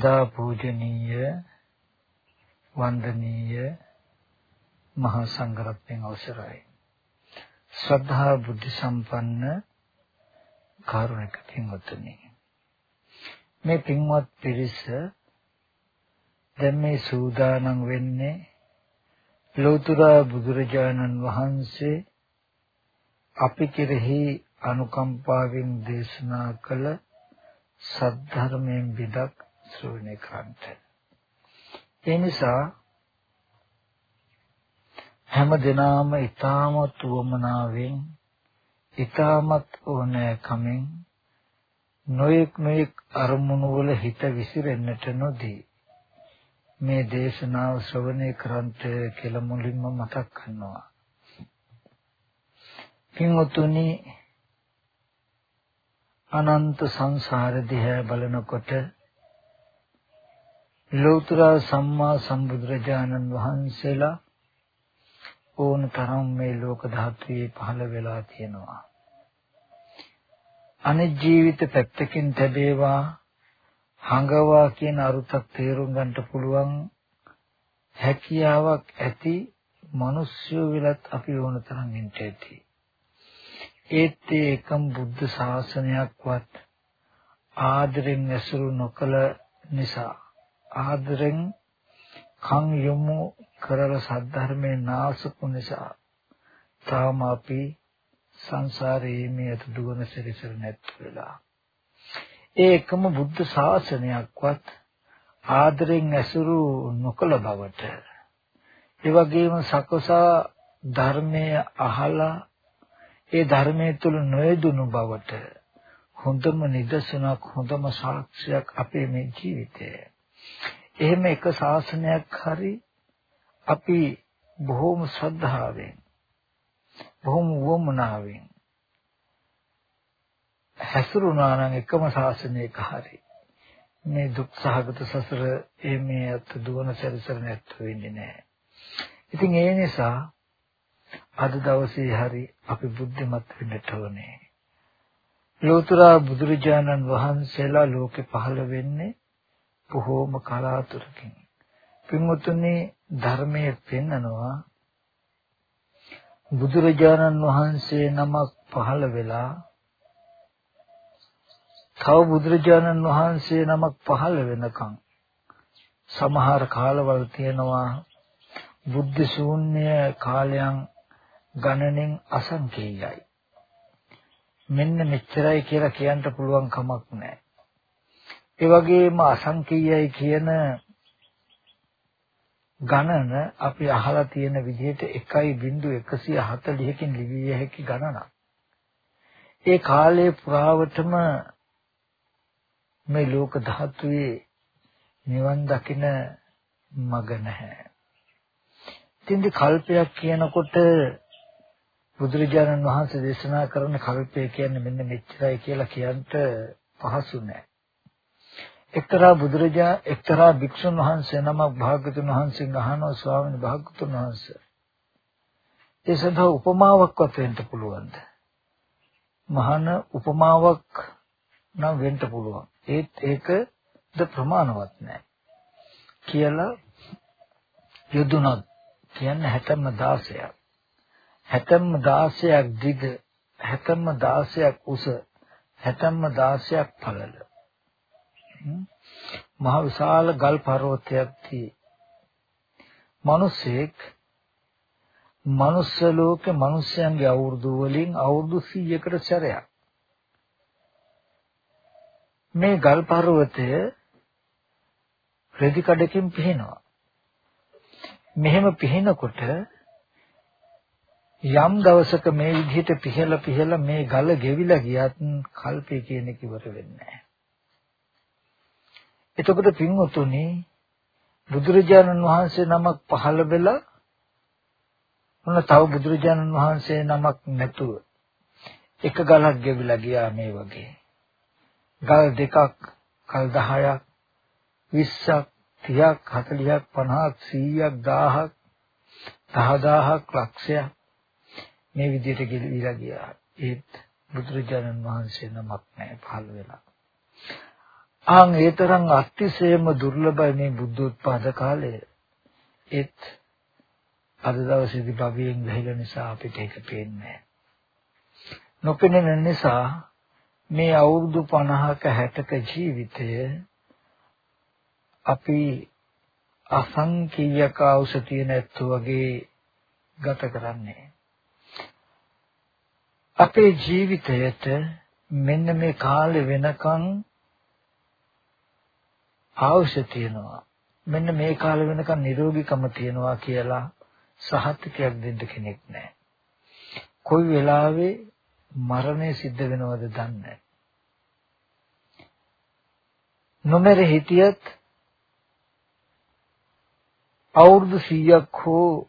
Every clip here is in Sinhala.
සදා පූජනීය වන්දනීය මහා සංඝරත්නයන් අවසරයි. ශ්‍රද්ධා බුද්ධ සම්පන්න කාරුණික පින්වත්නි මේ පින්වත් පිරිස දැන් මේ සූදානම් වෙන්නේ ලෝතර බුදුරජාණන් වහන්සේ අපි කෙරෙහි අනුකම්පාවෙන් දේශනා කළ සද්ධර්මයෙන් විදක් ශ්‍රවණය කරන්ට. ඒ නිසා හැම දිනාම ඊ타මත් වමනාවෙන් ඊ타මත් ඕනෑකමින් නොයෙක් නොයෙක් අරමුණු වල හිත විසිරෙන්නට නොදී මේ දේශනාව ශ්‍රවණය කරන්ට කියලා මුලින්ම මතක් කරනවා. පින්වතුනි අනන්ත සංසාර දිහා බලනකොට ලෞතර සම්මා සම්බුදුරජාණන් වහන්සේලා ඕන තරම් මේ ලෝක ධාතුවේ පහළ වෙලා තියෙනවා. අනිත් ජීවිත පැත්තකින් තැබේවා හඟවා කියන අරුතක් තේරුම් ගන්නට පුළුවන් හැකියාවක් ඇති මිනිස්සු විලත් අපි ඕන තරම් ඉන්න ඇති. ඒත් ඒකම් බුද්ධ ශාසනයක්වත් ආදරෙන් ඇසුරු නොකළ නිසා ආදරෙන් කන් යොමු කරලා සද්ධර්මයේ නාසපු නිසා තාම අපි සංසාරයේ මේ අත දුවන සිරිසර නැත් වෙලා ඒ එකම බුද්ධ ශාසනයක්වත් ආදරෙන් ඇසුරු නොකළ බවට ඒ වගේම සකසා ධර්මයේ අහලා ඒ ධර්මයේ තුල නොයදුණු බවට හොඳම නිදර්ශනක් හොඳම සාක්ෂියක් අපේ මේ ජීවිතය. එහෙම එක ශාසනයක් හරි අපි බොහෝම ශ්‍රද්ධාවෙන් බොහොම වමනාවෙන් හැසිරුණා නම් එකම ශාසනයක හරි මේ දුක් සහගත සසර එමේ අත දුවන සැරිසර නැත් වෙන්නේ නැහැ. ඉතින් ඒ නිසා අද දවසේ හරි අපි බුද්ධිමත් වෙන්නට ඕනේ. ලෝතර බුදුරජාණන් වහන්සේලා ලෝකේ පහළ වෙන්නේ බොහෝම කලාතුරකින්. පින්වතුනි ධර්මයේ පෙන්නනවා බුදුරජාණන් වහන්සේ නමක් පහළ වෙලා තව බුදුරජාණන් වහන්සේ නමක් පහළ වෙනකන් සමහර කාලවල තියෙනවා බුද්ධ ශූන්‍ය කාලයන් ගණනෙන් අසංකේයයි. මෙන්න මෙච්චරයි කියලා කියන්න පුළුවන් කමක් නැහැ. ඒ වගේම අසංකේයයි කියන ගණන අපි අහලා තියෙන විදිහට 1.140කින් ලිවිය හැකි ගණනක්. ඒ කාලයේ පුරාවටම මේ ලෝක ධාතුවේ නිවන් දකින මග නැහැ. ඉතින්දි කල්පයක් කියනකොට බුදුරජාණන් වහන්සේ දේශනා කරන කල්පය කියන්නේ මෙන්න මෙච්චරයි කියලා කියන්න පහසු නෑ. එක්තරා බුදුරජා එක්තරා භික්ෂුන් වහන්සේ නමක් භාග්‍යතුන් වහන්සේගෙන් අහනවා ස්වාමීන් භාග්‍යතුන් වහන්සේ ඒ සඳහා උපමාවක්වත් වෙන්න පුළුවන්ද? මහාන උපමාවක් නම් වෙන්න පුළුවන්. ඒත් ඒකද ප්‍රමාණවත් නෑ. කියලා යොදුනොත් කියන්නේ 60 16ක්. 60 16ක් දිග 60 16ක් උස 60 16ක් පළල මහ විශාල ගල් පර්වතයක් tie මිනිසෙක් මනුස්ස ලෝකේ මිනිස්යන්ගේ අවුරුදු වලින් අවුරුදු 100කට සැරයක්. මේ ගල් පර්වතය රෙදි කඩකින් පිහිනවා. මෙහෙම පිහිනකොට යම් දවසක මේ විදිහට පිහලා පිහලා මේ ගල ගෙවිලා ගියත් කල්පේ කියන එක ඉවර වෙන්නේ නැහැ. එතකොට පින්වතුනි බුදුරජාණන් වහන්සේ නමක් පහළ වෙලා මොන තව බුදුරජාණන් වහන්සේ නමක් නැතුව එක ගලක් ගෙවිලා ගියා මේ වගේ. ගල් දෙකක්, කල් 10ක්, 20ක්, 30ක්, 40ක්, 50ක්, 100ක්, 1000ක්, 10000ක්, ලක්ෂයක් මේ විදිහට ගෙලිලා ගියා. ඒත් බුදුරජාණන් වහන්සේ නමක් නැහැ පහළ වෙලා. ආන් ඒ තරම් අතිශයම දුර්ලභයි මේ බුද්ධෝත්පාද කාලය. ඒත් අද දවසේදී භවයෙන් ගහලා නිසා අපිට ඒක පේන්නේ නොපෙනෙන නිසා මේ අවුරුදු 50ක 60ක ජීවිතය අපි අසංකීයක ඖෂධිය නැත්තු වගේ ගත කරන්නේ අපේ ජීවිතයට මෙන්න මේ කාලේ වෙනකන් අවශ්‍ය තියෙනවා මෙන්න මේ කාලේ වෙනකන් නිරෝගීකම තියෙනවා කියලා සහතිකයක් දෙන්න කෙනෙක් නැහැ. කොයි වෙලාවෙ මරණය සිද්ධ වෙනවද දන්නේ නොමර හිටියත් අවුරුදු 100ක් හෝ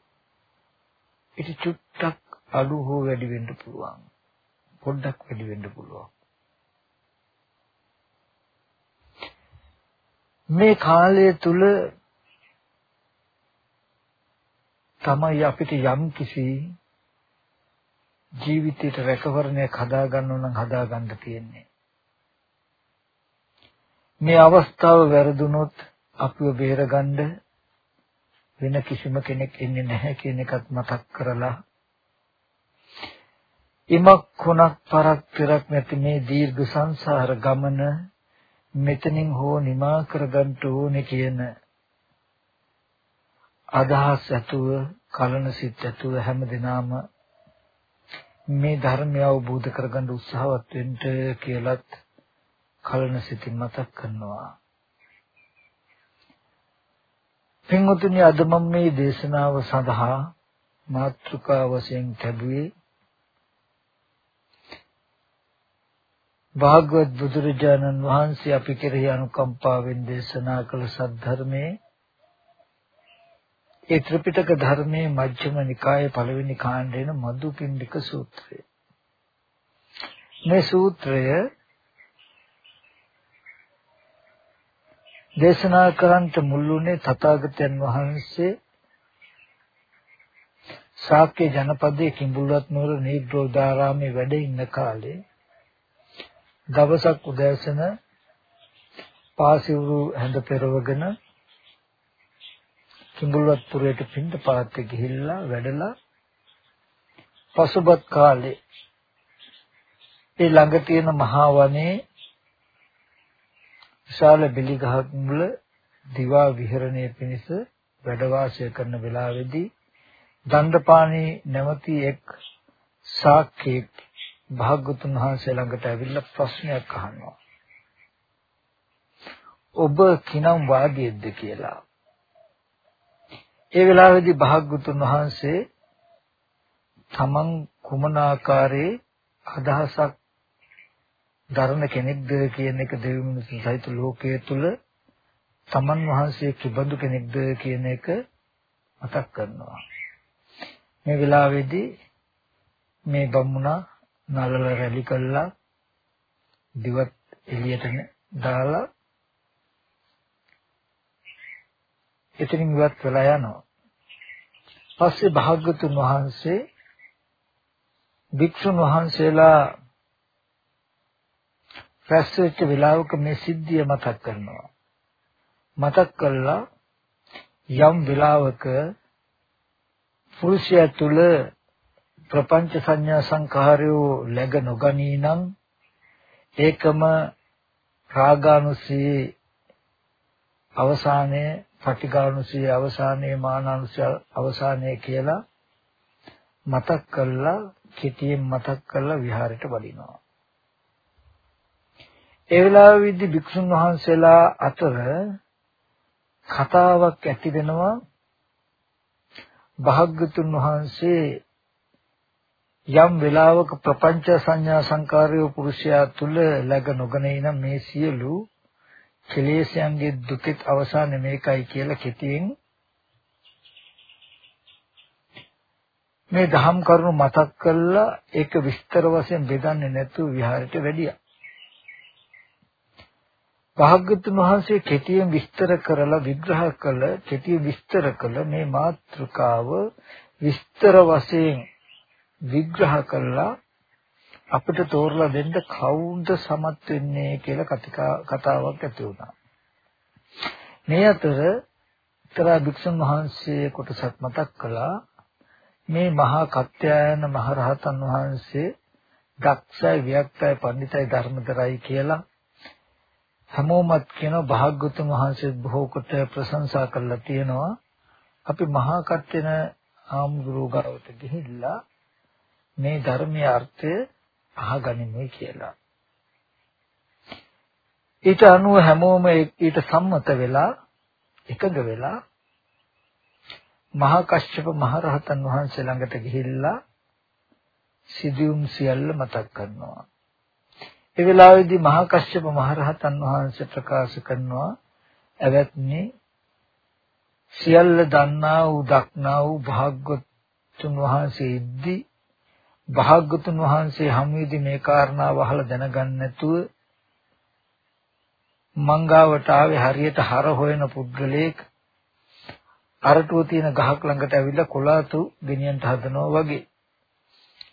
ඉති චුට්ටක් අඩු හෝ වැඩි වෙන්න පුළුවන්. පොඩ්ඩක් වැඩි වෙන්න පුළුවන්. මේ කාලය තුල තමයි අපිට යම් කිසි ජීවිතයට රැකවරණයක් හදා ගන්න නම් හදා ගන්න තියෙන්නේ. මේ අවස්ථාව වැරදුනොත් අපිව බේරගන්න වෙන කිසිම කෙනෙක් ඉන්නේ නැහැ කියන එකත් මතක් කරලා ඉමක් කුණක් පරක් පෙරක් නැති මේ දීර්ඝ සංසාර ගමන මෙතනින් හෝ නිමා කරගන්න ඕනේ කියන අදහස් ඇතුව කලන සිත් ඇතුව හැමදිනාම මේ ධර්මය අවබෝධ කරගන්න උත්සාහවත් වෙන්න කියලත් කලන සිතින් මතක් කරනවා. පින්වතුනි අද මම මේ දේශනාව සඳහා මාතෘකා වශයෙන් ලැබුවේ භාගවත් බුදුරජාණන් වහන්සේ අපි කෙරෙහි අනුකම්පාවෙන් දේශනා කළ සද්ධර්මයේ ඒ ත්‍රිපිටක ධර්මයේ මජ්ක්‍ධිම නිකායේ පළවෙනි කාණ්ඩේන මදුපිණ්ඩික සූත්‍රය. මේ සූත්‍රය දේශනා කරන්ට මුල්ුණේ තථාගතයන් වහන්සේ ශාක්‍ය ජනපදයේ කිඹුල්වත් නුවර නීබ්‍රෝධාරාමේ වැඩ ඉන්න කාලේ දවසක් උදෑසන පාසිවුරු හැඳ පෙරවගෙන කිඹුල්වත් පුරයට පින්ඳ පාත්තේ ගිහිල්ලා වැඩලා පසුබත් කාලේ ඒ ළඟ තියෙන මහා වනයේ විශාල බිලි ගහක් මුල දිවා විහරණය පිණිස වැඩ වාසය කරන වෙලාවේදී දණ්ඩපාණි නැමැති එක් ශාක්‍යයක් භාග්‍යතුන් වහන්සේ ළඟට ඇවිල්ලා ප්‍රශ්නයක් අහනවා. ඔබ කිනම් වාදියෙක්ද කියලා. ඒ වෙලාවේදී භාග්‍යතුන් වහන්සේ තමන් කුමන ආකාරයේ අදහසක් දරන කෙනෙක්ද කියන එක දෙවි මිනිසුන් සහිත ලෝකයේ තුල තමන් වහන්සේ කිබඳු කෙනෙක්ද කියන එක මතක් කරනවා. මේ වෙලාවේදී මේ බමුණා නලල රැලි කළා දිවත් එළියට දාලා එතනින් ඉවත් වෙලා යනවා. පස්සේ භාග්‍යතුන් වහන්සේ භික්ෂුන් වහන්සේලා රැස් වෙච්ච වෙලාවක මේ සිද්ධිය මතක් කරනවා. මතක් කළා යම් වෙලාවක පුරුෂයා තුල ප්‍රපංච සංඥා සංඛාරයෝ läග නොගනී නම් ඒකම රාගානුසී අවසානයේ පටිඝානුසය අවසානයේ මානානුසය අවසානයේ කියලා මතක් කරලා කෙටියෙන් මතක් කරලා විහාරයට වඩිනවා. ඒ වෙලාවෙදි භික්ෂුන් වහන්සේලා අතර කතාවක් ඇති වෙනවා භාග්‍යතුන් වහන්සේ යම් වෙලාවක ප්‍රපංච සංඥා සංකාරය පුරුෂයා තුල läග නොගනේ නම් මේ සියලු කෙලෙස්යන්ගේ දුකෙත් අවසානය මේකයි කියලා කෙටියෙන් මේ දහම් කරුණු මතක් කරලා ඒක විස්තර වශයෙන් බෙදන්නේ නැතුව විහාරයට වැඩියා. භාග්‍යතුන් වහන්සේ කෙටියෙන් විස්තර කරලා විග්‍රහ කළ කෙටියෙන් විස්තර කළ මේ මාතෘකාව විස්තර වශයෙන් විග්‍රහ කළා අපිට තෝරලා දෙන්න කවුද සමත් වෙන්නේ කියලා කතාවක් ඇති වුණා. මේ අතර එක්තරා භික්ෂුන් වහන්සේ කොටසක් මතක් කළා මේ මහා කත්යායන මහරහතන් වහන්සේ දක්ෂයි වික්තයි පඬිතයි ධර්මදරයි කියලා හැමෝමත් කියන භාග්‍යතුන් වහන්සේ බොහෝ කොට ප්‍රශංසා කරලා තියෙනවා අපි මහා කත්යන ආම්ගුරු ගාවට ගිහිල්ලා මේ ධර්මයේ අර්ථය අහගනිමු කියලා. ඊට අනුව හැමෝම ඊට සම්මත වෙලා එකඟ වෙලා මහා කශ්‍යප මහ රහතන් වහන්සේ ළඟට ගිහිල්ලා සිදුවුම් සියල්ල මතක් කරනවා. ඒ වෙලාවේදී මහා කශ්‍යප මහ රහතන් වහන්සේ ප්‍රකාශ කරනවා එවත්නි සියල්ල දන්නා වූ දක්නා වූ භාග්‍යවතුන් වහන්සේ ඉද්දි භාග්‍යතුන් වහන්සේ හමුවේදී මේ කාරණාව අහලා දැනගන්න නැතුව මංගාවට ආවේ හරියට හර හොයන පුද්ගලයෙක් අරටුව තියෙන ගහක් ළඟට ඇවිල්ලා කොලාතු ගෙනියන්න හදනවා වගේ.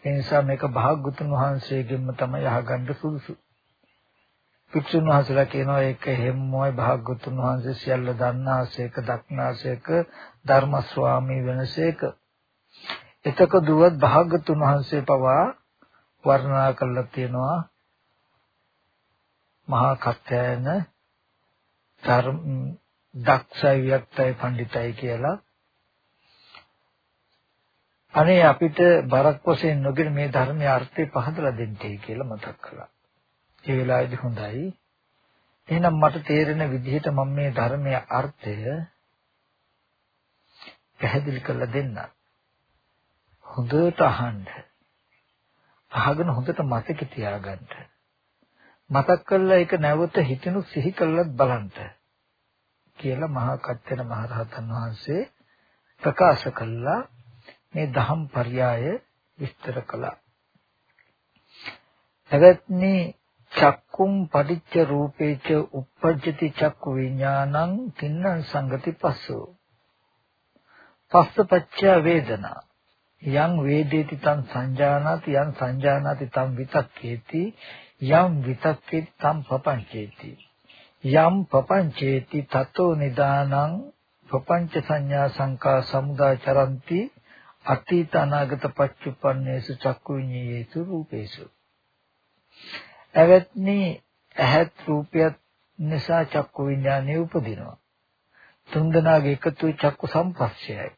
ඒ නිසා මේක භාග්‍යතුන් වහන්සේගෙන්ම තමයි අහගන්න සුදුසු. භික්ෂුන් වහන්සේලා කියනවා ඒක හැමෝයි භාග්‍යතුන් වහන්සේ සියල්ල දන්නාසේක දක්නාසේක ධර්ම ස්වාමී වෙනසේක. එතක දුවත් භාග්‍යතුන් වහන්සේ පවා වර්ණනා කරලා තියෙනවා මහා කත්යන ධර්ම දක්ෂයි වික්තයි පඬිතයි කියලා අනේ අපිට බරක් වශයෙන් නොගෙන මේ ධර්මයේ අර්ථය පහදලා දෙන්නයි කියලා මතක් කළා. ඒ වෙලාවේදී හොඳයි. එහෙනම් මට තේරෙන විදිහට මම මේ ධර්මයේ අර්ථය පැහැදිලි කරලා දෙන්න. හොඳට අහන්න. අහගෙන හොඳට මතක තියාගන්න. මතක් කරලා ඒක නැවත හිතෙනු සිහි කළත් බලන්න. කියලා මහා කච්චන මහරහතන් වහන්සේ ප්‍රකාශ කළා මේ දහම් පర్యాయ විස්තර කළා. එවත්නි චක්කුම් පටිච්ච රූපේච uppajjati චක්කු විඥානං තින්න සංගති පස්සෝ. පස්සපච්ච වේදනා යං වේදේති තං සංජානාති යං සංජානාති තං විතක්කේති යම් විතක්කේති තං පපංචේති. යම් පපංචේති තතෝ නිදානං පපංච සංඥා සංකා සමුදාචරಂತಿ අතීත අනාගත පච්චුප්පන්නේසු චක්කු විඤ්ඤේසු රූපේසු. එවත්නි ඇහත් රූපයත් නිසා චක්කු විඥානය උපදිනවා. තුන්දනාගේ එකතු චක්කු සම්පස්සයයි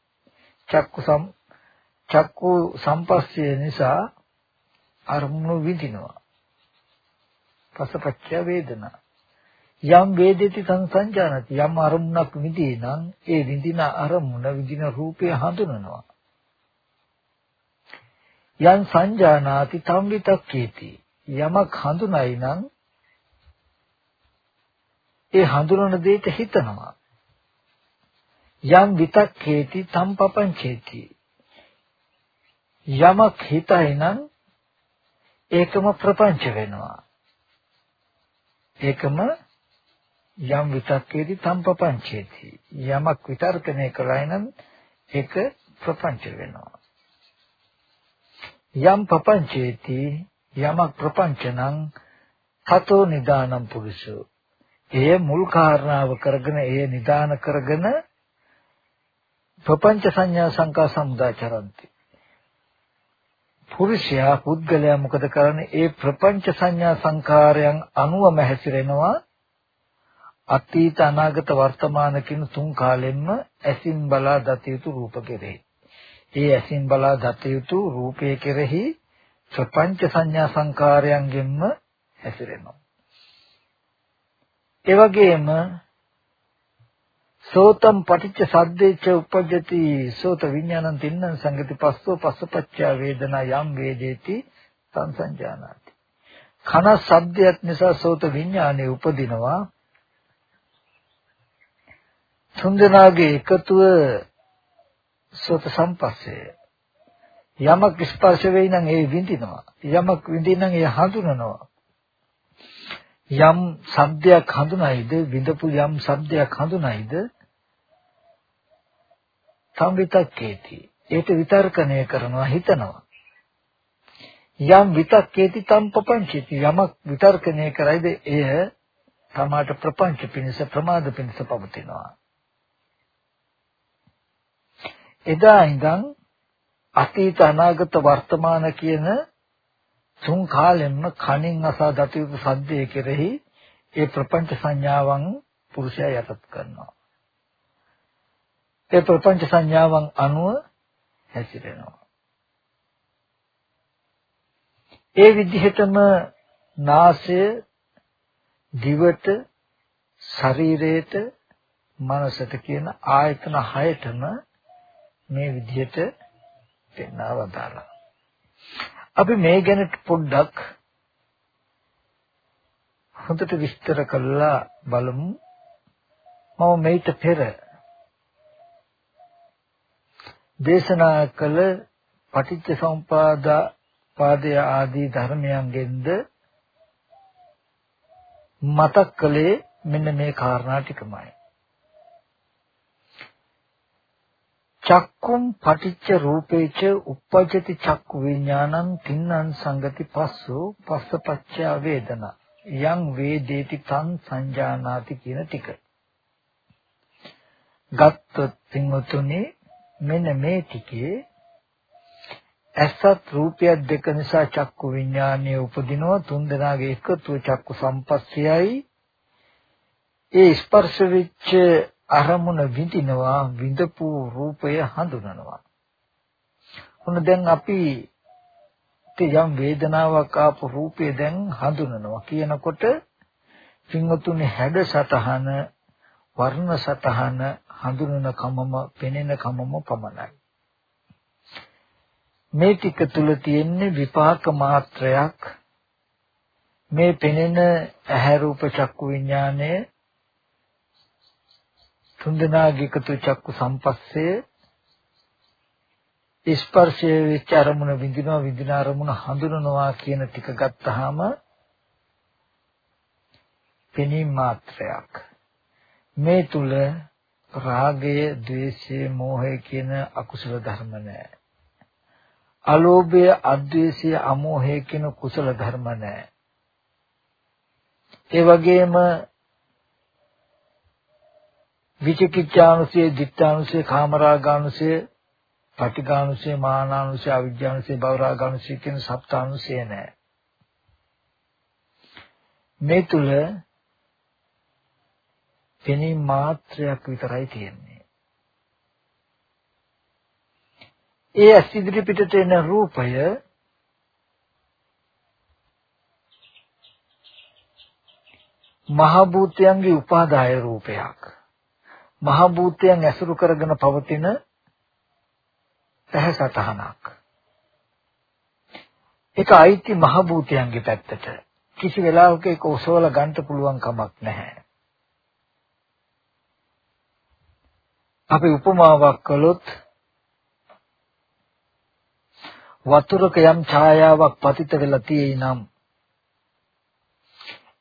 චක්කු සම් චක්කු සම්පස්සය නිසා අරමුණු විඳිනවා. පසපච්ච වේදනා. යම් වේදේති සංසංජානති යම් අරමුණක් විදී නම් ඒ විඳින අරමුණ විඳින රූපය හඳුනනවා. යම් සංජානාති තම් විතක්කේති. යමක් හඳුනයි නම් ඒ හඳුනන දෙයට හිතනවා. යම් විතක්කේති තම් පපංචේති. යමක් හිතයි නම් ඒකම ප්‍රපංච වෙනවා. ඒකම යම් විතක්කේදී තම්පපංචේති යමක් විතර්කණය කළයි නම් ඒක ප්‍රපංච වෙනවා. යම් පපංචේති යමක් ප්‍රපංචනං තතෝ නිදානම් පුරුෂෝ. එය මුල් කාරණාව කරගෙන එය නිදාන කරගෙන ප්‍රපංච සංඥා සංකා සමුදාචරಂತಿ පුරුෂයා පුද්ගලයා මොකද කරන්නේ ඒ ප්‍රපංච සංඥා සංකාරයන් අනුවම හැසිරෙනවා අතීත අනාගත වර්තමාන කියන තුන් කාලෙන්න ඇසින් බලා දත යුතු රූප කෙරෙහි. ඒ ඇසින් බලා දත යුතු රූපය කෙරෙහි ප්‍රපංච සංඥා සංකාරයන්ගෙන්ම හැසිරෙනවා. ඒ වගේම සෝතම් පටිච්ච සද්දේච උපජ්ජති සෝත විඥානං තින්නං සංගති පස්සෝ පස්සපච්චා වේදනා යම් වේදේති සංසංජානාති. කන සද්දයක් නිසා සෝත විඥානේ උපදිනවා. තුන්දෙනාගේ එකතුව සෝත සම්පස්සේ. යමක් ස්පර්ශ වෙයි නම් ඒ විඳිනවා. යමක් විඳින්නම් ඒ හඳුනනවා. යම් සද්දයක් හඳුනයිද විඳපු යම් සද්දයක් හඳුනයිද සම්විතක්කේති ඒක විතර්කණය කරනවා හිතනවා. යම් විතක්කේති තම් පపంచති යමක් විතර්කණය කරයිද එය තමාට ප්‍රපංච පිණිස ප්‍රමාද පිණිස පවතිනවා. එදා ඉඳන් අතීත අනාගත වර්තමාන කියන තුන් කාලෙන්න කනින් අසා දත යුතු සද්දේ කෙරෙහි ඒ ප්‍රපංච සංඥාවන් පුරුෂයා යටත් කරනවා. ඒ ප්‍රපංච සංඥාවන් අනුව හැසිරෙනවා. ඒ විදිහටම නාසය දිවට ශරීරයට මනසට කියන ආයතන හයතම මේ විදිහට පෙන්වවදාලා. අපි මේ ගැන පොඩ්ඩක් හොඳට විස්තර කරලා බලමු. මම මේිට පෙර දේශනා කළ පටිච්ච සමුපාදා පාදය ආදී ධර්මයන්ගෙන්ද මතක් කළේ මෙන්න මේ කාරණා ටිකමයි. චක්කුම් පටිච්ච රූපේච uppajjati චක්කු විඥානං තින්නං සංගති පස්සෝ පස්සපච්චය වේදනා යං වේදේති තං සංජානාති කියන ටික. ගත්තොත් පින්වතුනි මෙන්න මේ ටිකේ ඇසත් රූපයක් දෙක නිසා චක්කු විඥානය උපදිනවා. තුන් දෙනාගේ එකතු චක්කු සම්පස්සයයි. ඒ ස්පර්ශ වෙච්ච අරමුණ විඳිනවා විඳපු රූපය හඳුනනවා. ඔන්න දැන් අපි යම් වේදනාවක් ආපු රූපය දැන් හඳුනනවා. කියනකොට පින්වතුනි හැඩ සතහන වර්ණ සතහන හඳුනන කමම පෙනෙන කමම පමණයි. මේ ටික තුල තියෙන්නේ විපාක මාත්‍රයක් මේ පෙනෙන ඇහැ රූප චක්කු විඥානයේ තුන්දෙනාගේ එකතු චක්කු සම්පස්සේ ස්පර්ශයේ වෙච්ච අරමුණ විඳිනවා විඳින අරමුණ හඳුනනවා කියන ටික ගත්තාම පෙනීම මාත්‍රයක් මේ තුල රාගය, ద్వේෂය, මෝහය කියන අකුසල ධර්ම නැහැ. අලෝභය, අද්වේෂය, අමෝහය කියන කුසල ධර්ම නැහැ. ඒ වගේම විචිකිච්ඡානුසය, ditthානුසය, කාමරාගානුසය, පටිඝානුසය, මානානුසය, අවිජ්ජානුසය, භවරාගානුසය කියන සප්තානුසය නැහැ. මේ තුල පෙනීම මාත්‍රයක් විතරයි තියෙන්නේ. ඒ ඇස් ඉදිරි පිටට එන රූපය මහ භූතයන්ගේ උපාදාය රූපයක්. මහ භූතයන් ඇසුරු කරගෙන පවතින පැහැසතහනක්. ඒක අයිති මහ භූතයන්ගේ පැත්තට. කිසි වෙලාවක ඒක ඔසවල ගන්න පුළුවන් කමක් නැහැ. අපි උපමාවක් කළොත් වතුරක යම් ඡායාවක් පතිත වෙලා තියෙයි නම්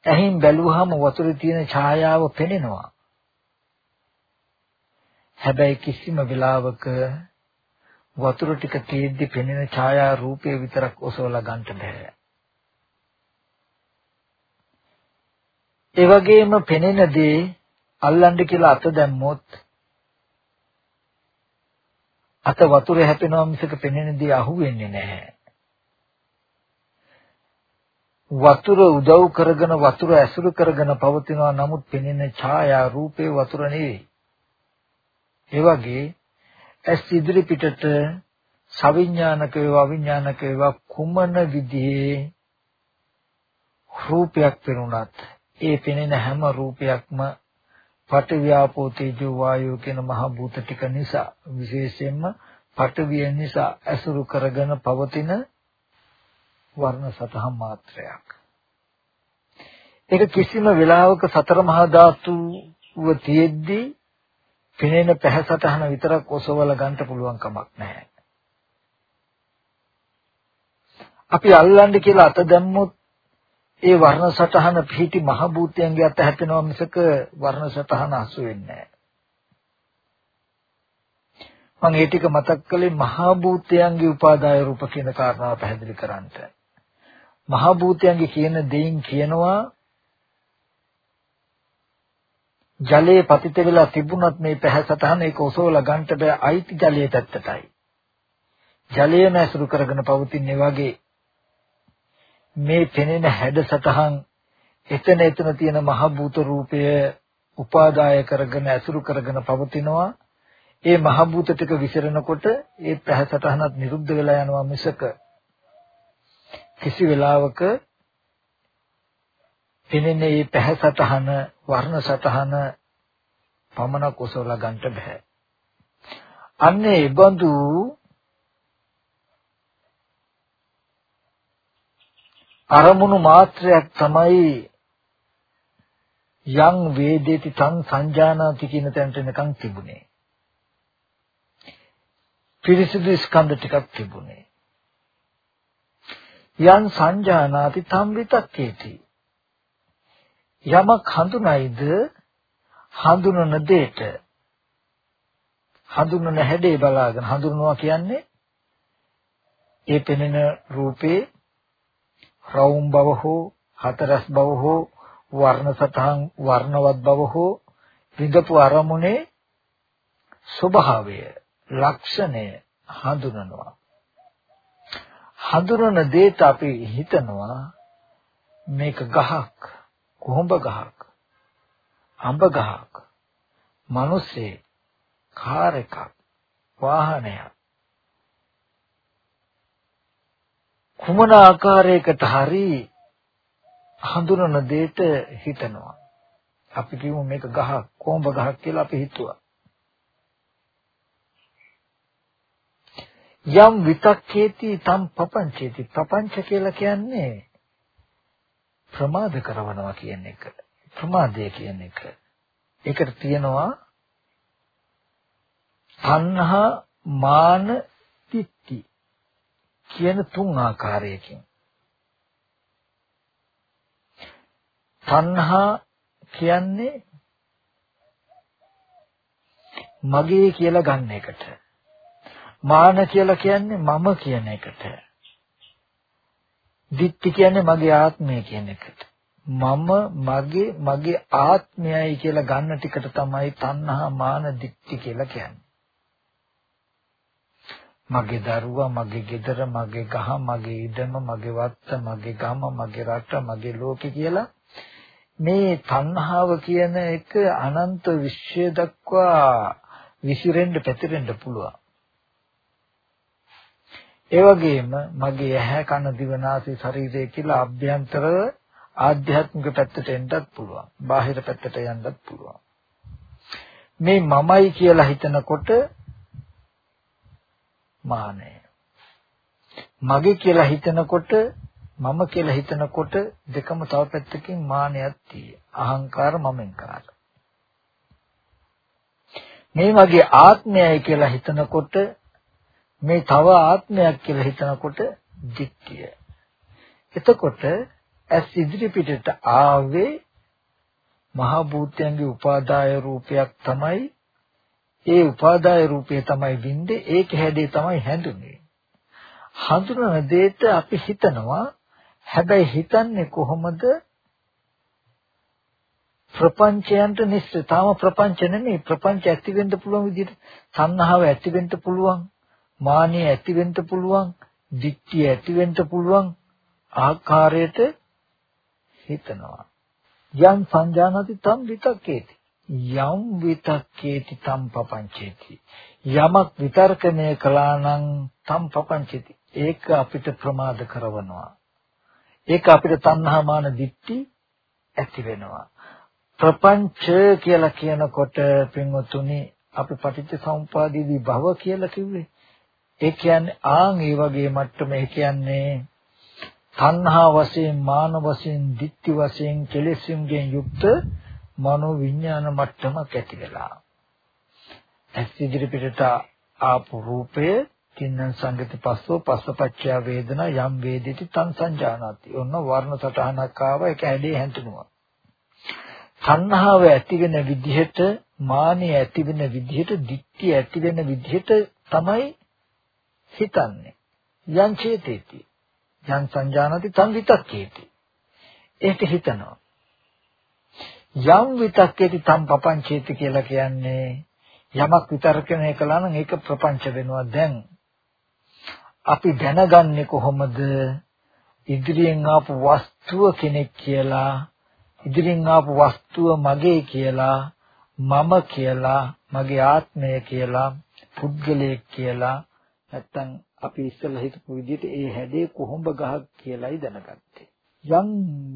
ඇහින් බැලුවහම වතුරේ තියෙන ඡායාව පෙනෙනවා. හැබැයි කිසිම වෙලාවක වතුර ටික තියෙද්දි පෙනෙන ඡායා රූපය විතරක් ඔසවලා ගන්න බෑ. ඒ වගේම පෙනෙන දේ අල්ලන්න කියලා අත දැම්මොත් අත වතුරේ හැපෙනවා මිසක පෙනෙන දේ අහුවෙන්නේ නැහැ. වතුර උදව් කරගෙන වතුර ඇසුරු කරගෙන පවතිනවා නමුත් පෙනෙන ඡායා රූපේ වතුර නෙවෙයි. ඒ වගේ ඇස් ඉදිරි පිටට සවිඥානික වේවා අවිඥානික වේවා කුමන විදිහේ රූපයක් පෙනුනත් ඒ පෙනෙන හැම රූපයක්ම පඨවියාපෝ තේජෝ වායෝ කියන මහ භූත ටික නිසා විශේෂයෙන්ම පඨවිය නිසා ඇසුරු කරගෙන පවතින වර්ණ සතහන් මාත්‍රයක්. ඒක කිසිම වෙලාවක සතර මහා ධාතුව තියෙද්දී පෙනෙන පැහැසතහන විතරක් ඔසවල ගන්න පුළුවන් කමක් නැහැ. අපි අල්ලන්න කියලා අත දැම්මොත් ඒ වර්ණ සටහන පිහිටි මහ භූතයන්ගේ අත හැපෙනවා මිසක වර්ණ සටහන අසු වෙන්නේ නැහැ. මම ඒ ටික මතක් කළේ මහා භූතයන්ගේ උපාදාය රූප කියන කාරණාව පැහැදිලි කරන්නට. මහ භූතයන්ගේ කියන දෙයින් කියනවා ජලයේ පතිත වෙලා තිබුණත් මේ පැහැසටහන ඒක ඔසවලා ගන්නට බෑ අයිති ජලයේ පැත්තටයි. ජලය නැසුරු කරගෙන පවතින්නේ වගේ මේ පෙනෙන හැඩසටහන් එතන එතන තියෙන මහ භූත රූපය උපාදාය කරගෙන ඇසුරු කරගෙන පවතිනවා. ඒ මහ භූත ටික විසිරෙනකොට ඒ පැහැසටහනත් නිරුද්ධ වෙලා යනවා මිසක. කිසි වෙලාවක පෙනෙන මේ පැහැසටහන වර්ණ සටහන පමණක් ඔසවලා ගන්නට බෑ. අන්නේ ඒ බඳු අරමුණු මාත්‍රයක් තමයි යං වේදේති තං සංජානාති කියන තැනට එනකන් තිබුණේ. පිරිසිදු ස්කන්ධ ටිකක් තිබුණේ. යං සංජානාති තම් විතක්කේති. යමක් හඳුනයිද හඳුනන දෙයට හඳුනන හැඩේ බලාගෙන හඳුනනවා කියන්නේ ඒ පෙනෙන රූපේ රවුම් බව හෝ හතරස් බව හෝ වර්ණ සතහන් වර්ණවත් බව හෝ විඳපු අරමුණේ ස්වභාවය ලක්ෂණය හඳුනනවා. හඳුනන දේට අපි හිතනවා මේක ගහක් කොහොඹ ගහක් අඹ ගහක් මිනිස්සේ කාර් එකක් වාහනයක් කුමන ආකාරයකට හරි හඳුනන දෙයට හිතනවා. අපි කියමු මේක ගහක් කොඹ ගහක් කියලා අපි හිතුවා. යම් විතක්කේති තම් පපංචේති පපංච කියලා කියන්නේ ප්‍රමාද කරනවා කියන එක ප්‍රමාදය කියන එක ඒකට තියෙනවා තණ්හා මාන තිත්ති කියන තුන් ආකාරයකින්. තණ්හා කියන්නේ මගේ කියලා ගන්න එකට. මාන කියලා කියන්නේ මම කියන එකට. දික්ටි කියන්නේ මගේ ආත්මය කියන එකට. මම මගේ මගේ ආත්මයයි කියලා ගන්න ටිකට තමයි තණ්හා මාන දික්ටි කියලා කියන්නේ. මගේ දරුවා, මගේ ගෙදර, මගේ ගහ, මගේ ඉඩම, මගේ වත්ත, මගේ ගම, මගේ රට, මගේ ලෝකේ කියලා මේ තණ්හාව කියන එක අනන්ත විශ්වය දක්වා විසිරෙන්න පැතිරෙන්න පුළුවන්. ඒ වගේම මගේ ඇහැ කන දිව නාසය ශරීරය කියලා අභ්‍යන්තර ආධ්‍යාත්මික පැත්තට එන්නත් පුළුවන්. බාහිර පැත්තට යන්නත් පුළුවන්. මේ මමයි කියලා හිතනකොට මානය. මගේ කියලා හිතනකොට මම කියලා හිතනකොට දෙකම තව පැත්තකින් මානයක් තියෙයි. අහංකාර මමෙන්කාර. මේ මගේ ආත්මයයි කියලා හිතනකොට මේ තව ආත්මයක් කියලා හිතනකොට දික්තිය. එතකොට ඇස් ඉදිරි පිටට ආවේ මහ භූතයන්ගේ උපාදාය රූපයක් තමයි ඒ උපාදාය රූපය තමයි වින්දේ ඒක හැඩේ තමයි හැඳුනේ. හඳුනන දෙයට අපි හිතනවා හැබැයි හිතන්නේ කොහොමද? ප්‍රපංචයන්ට නිශ්චය තාම ප්‍රපංච නෙමෙයි ප්‍රපංච ඇති වෙන්න පුළුවන් විදිහට. සංහාව ඇති වෙන්න පුළුවන් මානිය ඇති වෙන්න පුළුවන් දික්තිය ඇති වෙන්න පුළුවන් ආකාරයට හිතනවා. යම් සංජානති තම් විතක්කේති. යම් විතක්කේති තම් පපංචේති. යමක් විතර්කණය කළා නම් තම් පපංචේති. ඒක අපිට ප්‍රමාද කරනවා ඒක අපිට තණ්හා මාන දික්ටි ඇති වෙනවා. ප්‍රපංච කියලා කියනකොට පින්වතුනි අපි පටිච්ච සමුපාදයේදී භව කියලා කිව්වේ. ඒ කියන්නේ ආන් ඒ වගේ මට්ටම. ඒ කියන්නේ තණ්හා වශයෙන් මාන වශයෙන් දික්ටි වශයෙන් කෙලෙස්ුම්ගෙන් යුක්ත මනෝ විඥාන මට්ටමක් ඇති වෙලා. ඇස් ඉදිරි පිටට ආපු රූපය කින්නං සංගති පස්සෝ පස්සපච්චය වේදනා යම් වේදිති තං සංජානාති. ඔන්න වර්ණ සටහනක් ආව ඒක ඇඩේ හැඳුනුවා. තණ්හාව ඇති වෙන විදිහට මානිය ඇති වෙන විදිහට ditthi ඇති වෙන විදිහට තමයි හිතන්නේ. යං චේතේති. යන් සංජානති තන් විතක්කේති. ඒක හිතනවා. යම් විතක්කේති තම් පපංචේති කියලා කියන්නේ යමක් විතර්කණය කළා නම් ඒක ප්‍රපංච වෙනවා දැන් අපි දැනගන්නේ කොහොමද ඉදිරියෙන් ආපු වස්තුව කෙනෙක් කියලා ඉදිරියෙන් ආපු වස්තුව මගේ කියලා මම කියලා මගේ ආත්මය කියලා පුද්ගලයෙක් කියලා නැත්තම් අපි ඉස්සෙල්ලා හිතපු විදිහට ඒ හැඩේ කොහොඹ ගහක් කියලායි දැනගත්තේ. යම්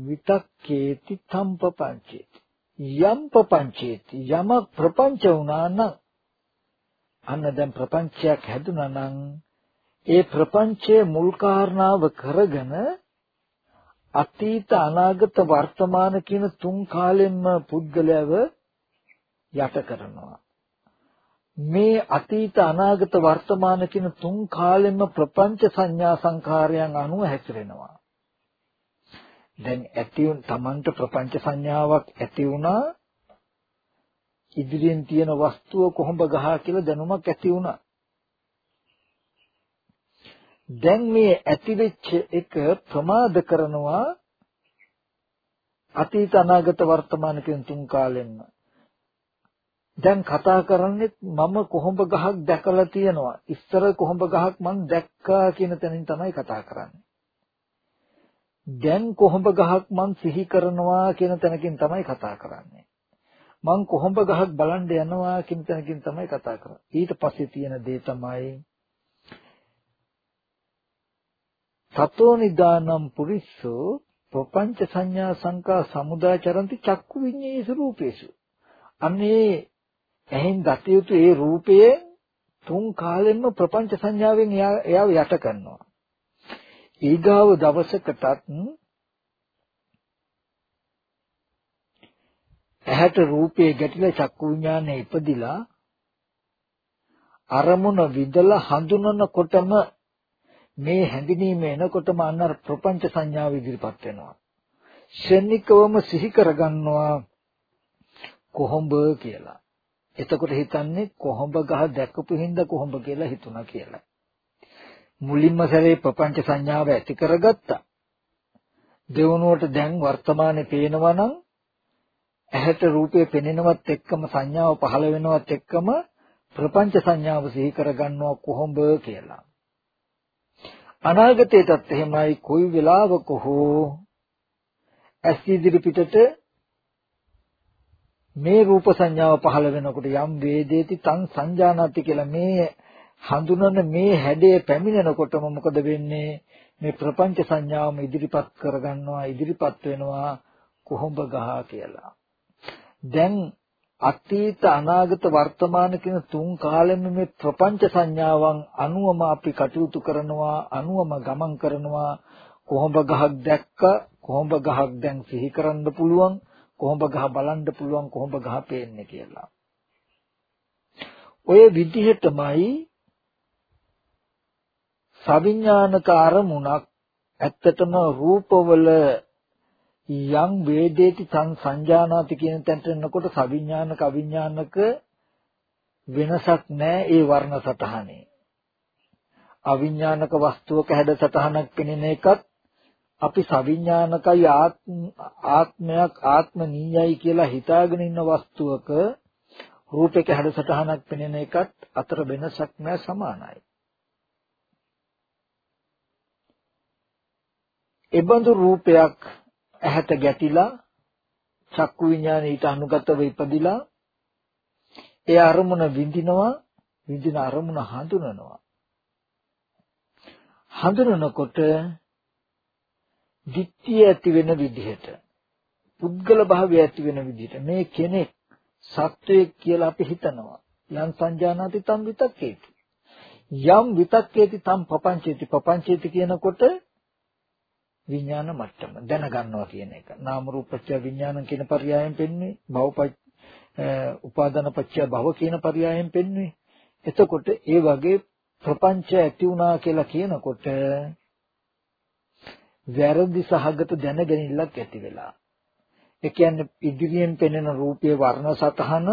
විතක්කේති තම්පපංචේති. යම් පපංචේති යම ප්‍රපංච වුණා නම් අන්න දැන් ප්‍රපංචයක් හැදුනා නම් ඒ ප්‍රපංචයේ මුල් කාරණාව කරගෙන අතීත අනාගත වර්තමාන කියන තුන් කාලෙම පුද්ගලයව යට කරනවා. මේ අතීත අනාගත වර්තමාන කියන තුන් කාලෙම ප්‍රපංච සංඥා සංකාරයන් අනුව හැසිරෙනවා. දැන් ඇති තමන්ට ප්‍රපංච සංඥාවක් ඇති වුණා. ඉදිරියෙන් තියෙන වස්තුව කොහොඹ ගහ කියලා දැනුමක් ඇති වුණා. දැන් මේ ඇතිවෙච්ච එක ප්‍රමාද කරනවා අතීත අනාගත වර්තමාන කියන තුන් කාලෙන්න දැන් කතා කරන්නේ මම කොහොඹ ගහක් දැකලා තියෙනවා. ඉස්සර කොහොඹ ගහක් මම දැක්කා කියන තැනින් තමයි කතා කරන්නේ. දැන් කොහොඹ ගහක් මං සිහි කරනවා කියන තැනකින් තමයි කතා කරන්නේ. මං කොහොඹ ගහක් බලන්න යනවා කියන තැනකින් තමයි කතා කරන්නේ. ඊට පස්සේ තියෙන දේ තමයි සතෝ නිදානම් පුරිස්සෝ ප්‍රපංච සංඥා සංකා සමුදාචරಂತಿ චක්කු විඤ්ඤේස රූපේසු. අන්නේ එහෙන් ගත යුතු ඒ රූපයේ තුන් කාලෙම ප්‍රපංච සංඥාවෙන් එයාව යට කරනවා. ඊගාව දවසකටත් ඇහැට රූපේ ගැටිලා චක්කු විඥානේ ඉපදිලා අරමුණ විදලා හඳුනනකොටම මේ හැඳිනීම එනකොටම අන්න ප්‍රපංච සංඥාව ඉදිරිපත් වෙනවා. ශනිකවම සිහි කරගන්නවා කොහොඹ කියලා. එතකොට හිතන්නේ කොහොඹ ගහ දැකපු හින්දා කොහොඹ කියලා හිතුණා කියලා. මුලින්ම සැරේ ප්‍රපංච සංඥාව ඇති කරගත්තා. දෙවනුවට දැන් වර්තමානයේ පේනවා නම් ඇහැට රූපේ පෙනෙනවත් එක්කම සංඥාව පහළ වෙනවත් එක්කම ප්‍රපංච සංඥාව සිහි කරගන්නවා කොහොඹ කියලා. අනාගතයටත් එහෙමයි කොයි වෙලාවක හෝ ඇස් ඉදිරි පිටට මේ රූප සංඥාව පහළ වෙනකොට යම් වේදේති තං සංජානාති කියලා මේ හඳුනන මේ හැඩය පැමිණෙනකොටම මොකද වෙන්නේ? මේ ප්‍රපංච සංඥාවම ඉදිරිපත් කරගන්නවා ඉදිරිපත් වෙනවා කොහොඹ ගහ කියලා. දැන් අතීත අනාගත වර්තමාන කියන තුන් කාලෙම මේ ප්‍රපංච සංඥාවන් අනුවම අපි කටයුතු කරනවා අනුවම ගමන් කරනවා. කොහොඹ ගහක් දැක්ක කොහොඹ ගහක් දැන් සිහි කරන්න පුළුවන් කොහොඹ ගහ බලන්න පුළුවන් කොහොඹ ගහ පේන්නේ කියලා. ඔය විදිහටමයි සවිඥානික අරමුණක් ඇත්තටම රූපවල යම් වේදේති තං සංජානාති කියන තැනට එනකොට සවිඥානික අවිඥානික වෙනසක් නැහැ ඒ වර්ණ සතහනේ. අවිඥානික වස්තුවක හැඩ සතහනක් පෙනෙන එකත් අපි සවිඥානිකයි ආත්මයක් ආත්මනීයයි කියලා හිතාගෙන ඉන්න වස්තුවක රූපයක හැඩ සතහනක් පෙනෙන එකත් අතර වෙනසක් නැහැ සමානයි. එබඳු රූපයක් ඇහැට ගැටිලා චක්කු විඥාන ඊට අනුගතව ඉපදිලා ඒ අරමුණ විඳිනවා විඳින අරමුණ හඳුනනවා. හඳුනනකොට දිට්ඨිය ඇති වෙන විදිහට පුද්ගල භාවය ඇති වෙන විදිහට මේ කෙනෙක් සත්වයක් කියලා අපි හිතනවා. යම් සංජානාති තම් විතක්කේති. යම් විතක්කේති තම් පපංචේති. පපංචේති කියනකොට විඥාන මට්ටම දැනගන්නවා කියන එක. නාම රූප පත්‍ය විඥාන කියන පරයයන් පෙන්වන්නේ භව උපාදාන පත්‍ය භව කියන පරයයන් පෙන්වන්නේ. එතකොට ඒ වගේ ප්‍රපංච ඇති වුණා කියලා කියනකොට වැරදි සහගත දැනගැනිල්ලක් ඇති වෙලා. ඒ කියන්නේ ඉදිරියෙන් පෙනෙන රූපයේ වර්ණ සතහන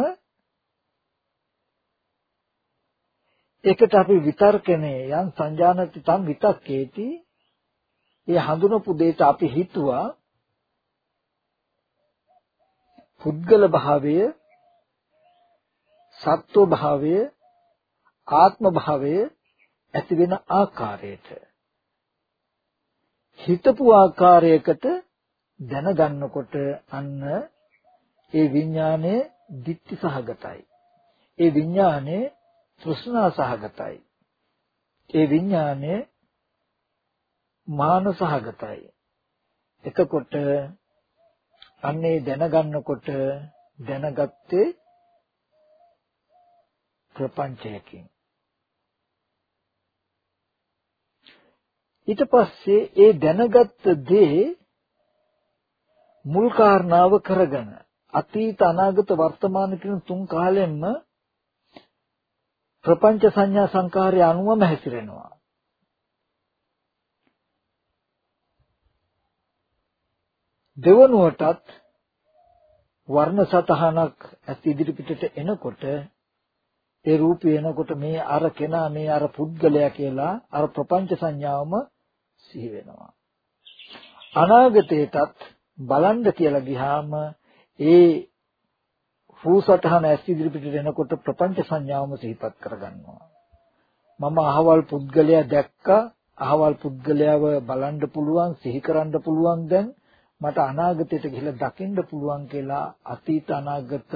ඒකට අපි විතර්කණේ යම් සංජානති තම් විතක්කේති ඒ හඳුනපු දෙයට අපි හිතුවා පුද්ගල භාවය සත්ව භාවය ආත්ම භාවය ඇති වෙන ආකාරයට හිතපු ආකාරයකට දැනගන්නකොට අන්න ඒ විඥානය ditthi සහගතයි. ඒ විඥානය තෘෂ්ණා සහගතයි. ඒ විඥානය මාන සහගතයි. එතකොට අන්නේ දැනගන්නකොට දැනගත්තේ ප්‍රපංචයකින් ඊට පස්සේ ඒ දැනගත්ත දේ මුල් කාරණාව කරගෙන අතීත අනාගත වර්තමාන කියන තුන් කාලෙන්න ප්‍රපංච සංඥා සංකාරය අනුවම හැසිරෙනවා දෙවනුවටත් වර්ණ සතහනක් ඇස් ඉදිරි පිටට එනකොට ඒ රූපය එනකොට මේ අර කෙනා මේ අර පුද්ගලයා කියලා අර ප්‍රපංච සංඥාවම සිහි වෙනවා. අනාගතේටත් බලන්න කියලා ගියාම ඒ රූසතහන ඇස් ඉදිරි පිටට එනකොට ප්‍රපංච සංඥාවම සිහිපත් කරගන්නවා. මම අහවල් පුද්ගලයා දැක්කා. අහවල් පුද්ගලයාව බලන්න පුළුවන් සිහි කරන්න පුළුවන් දැන් මට අනාගතයට ගිහිල්ලා දකින්න පුළුවන් කියලා අතීත අනාගත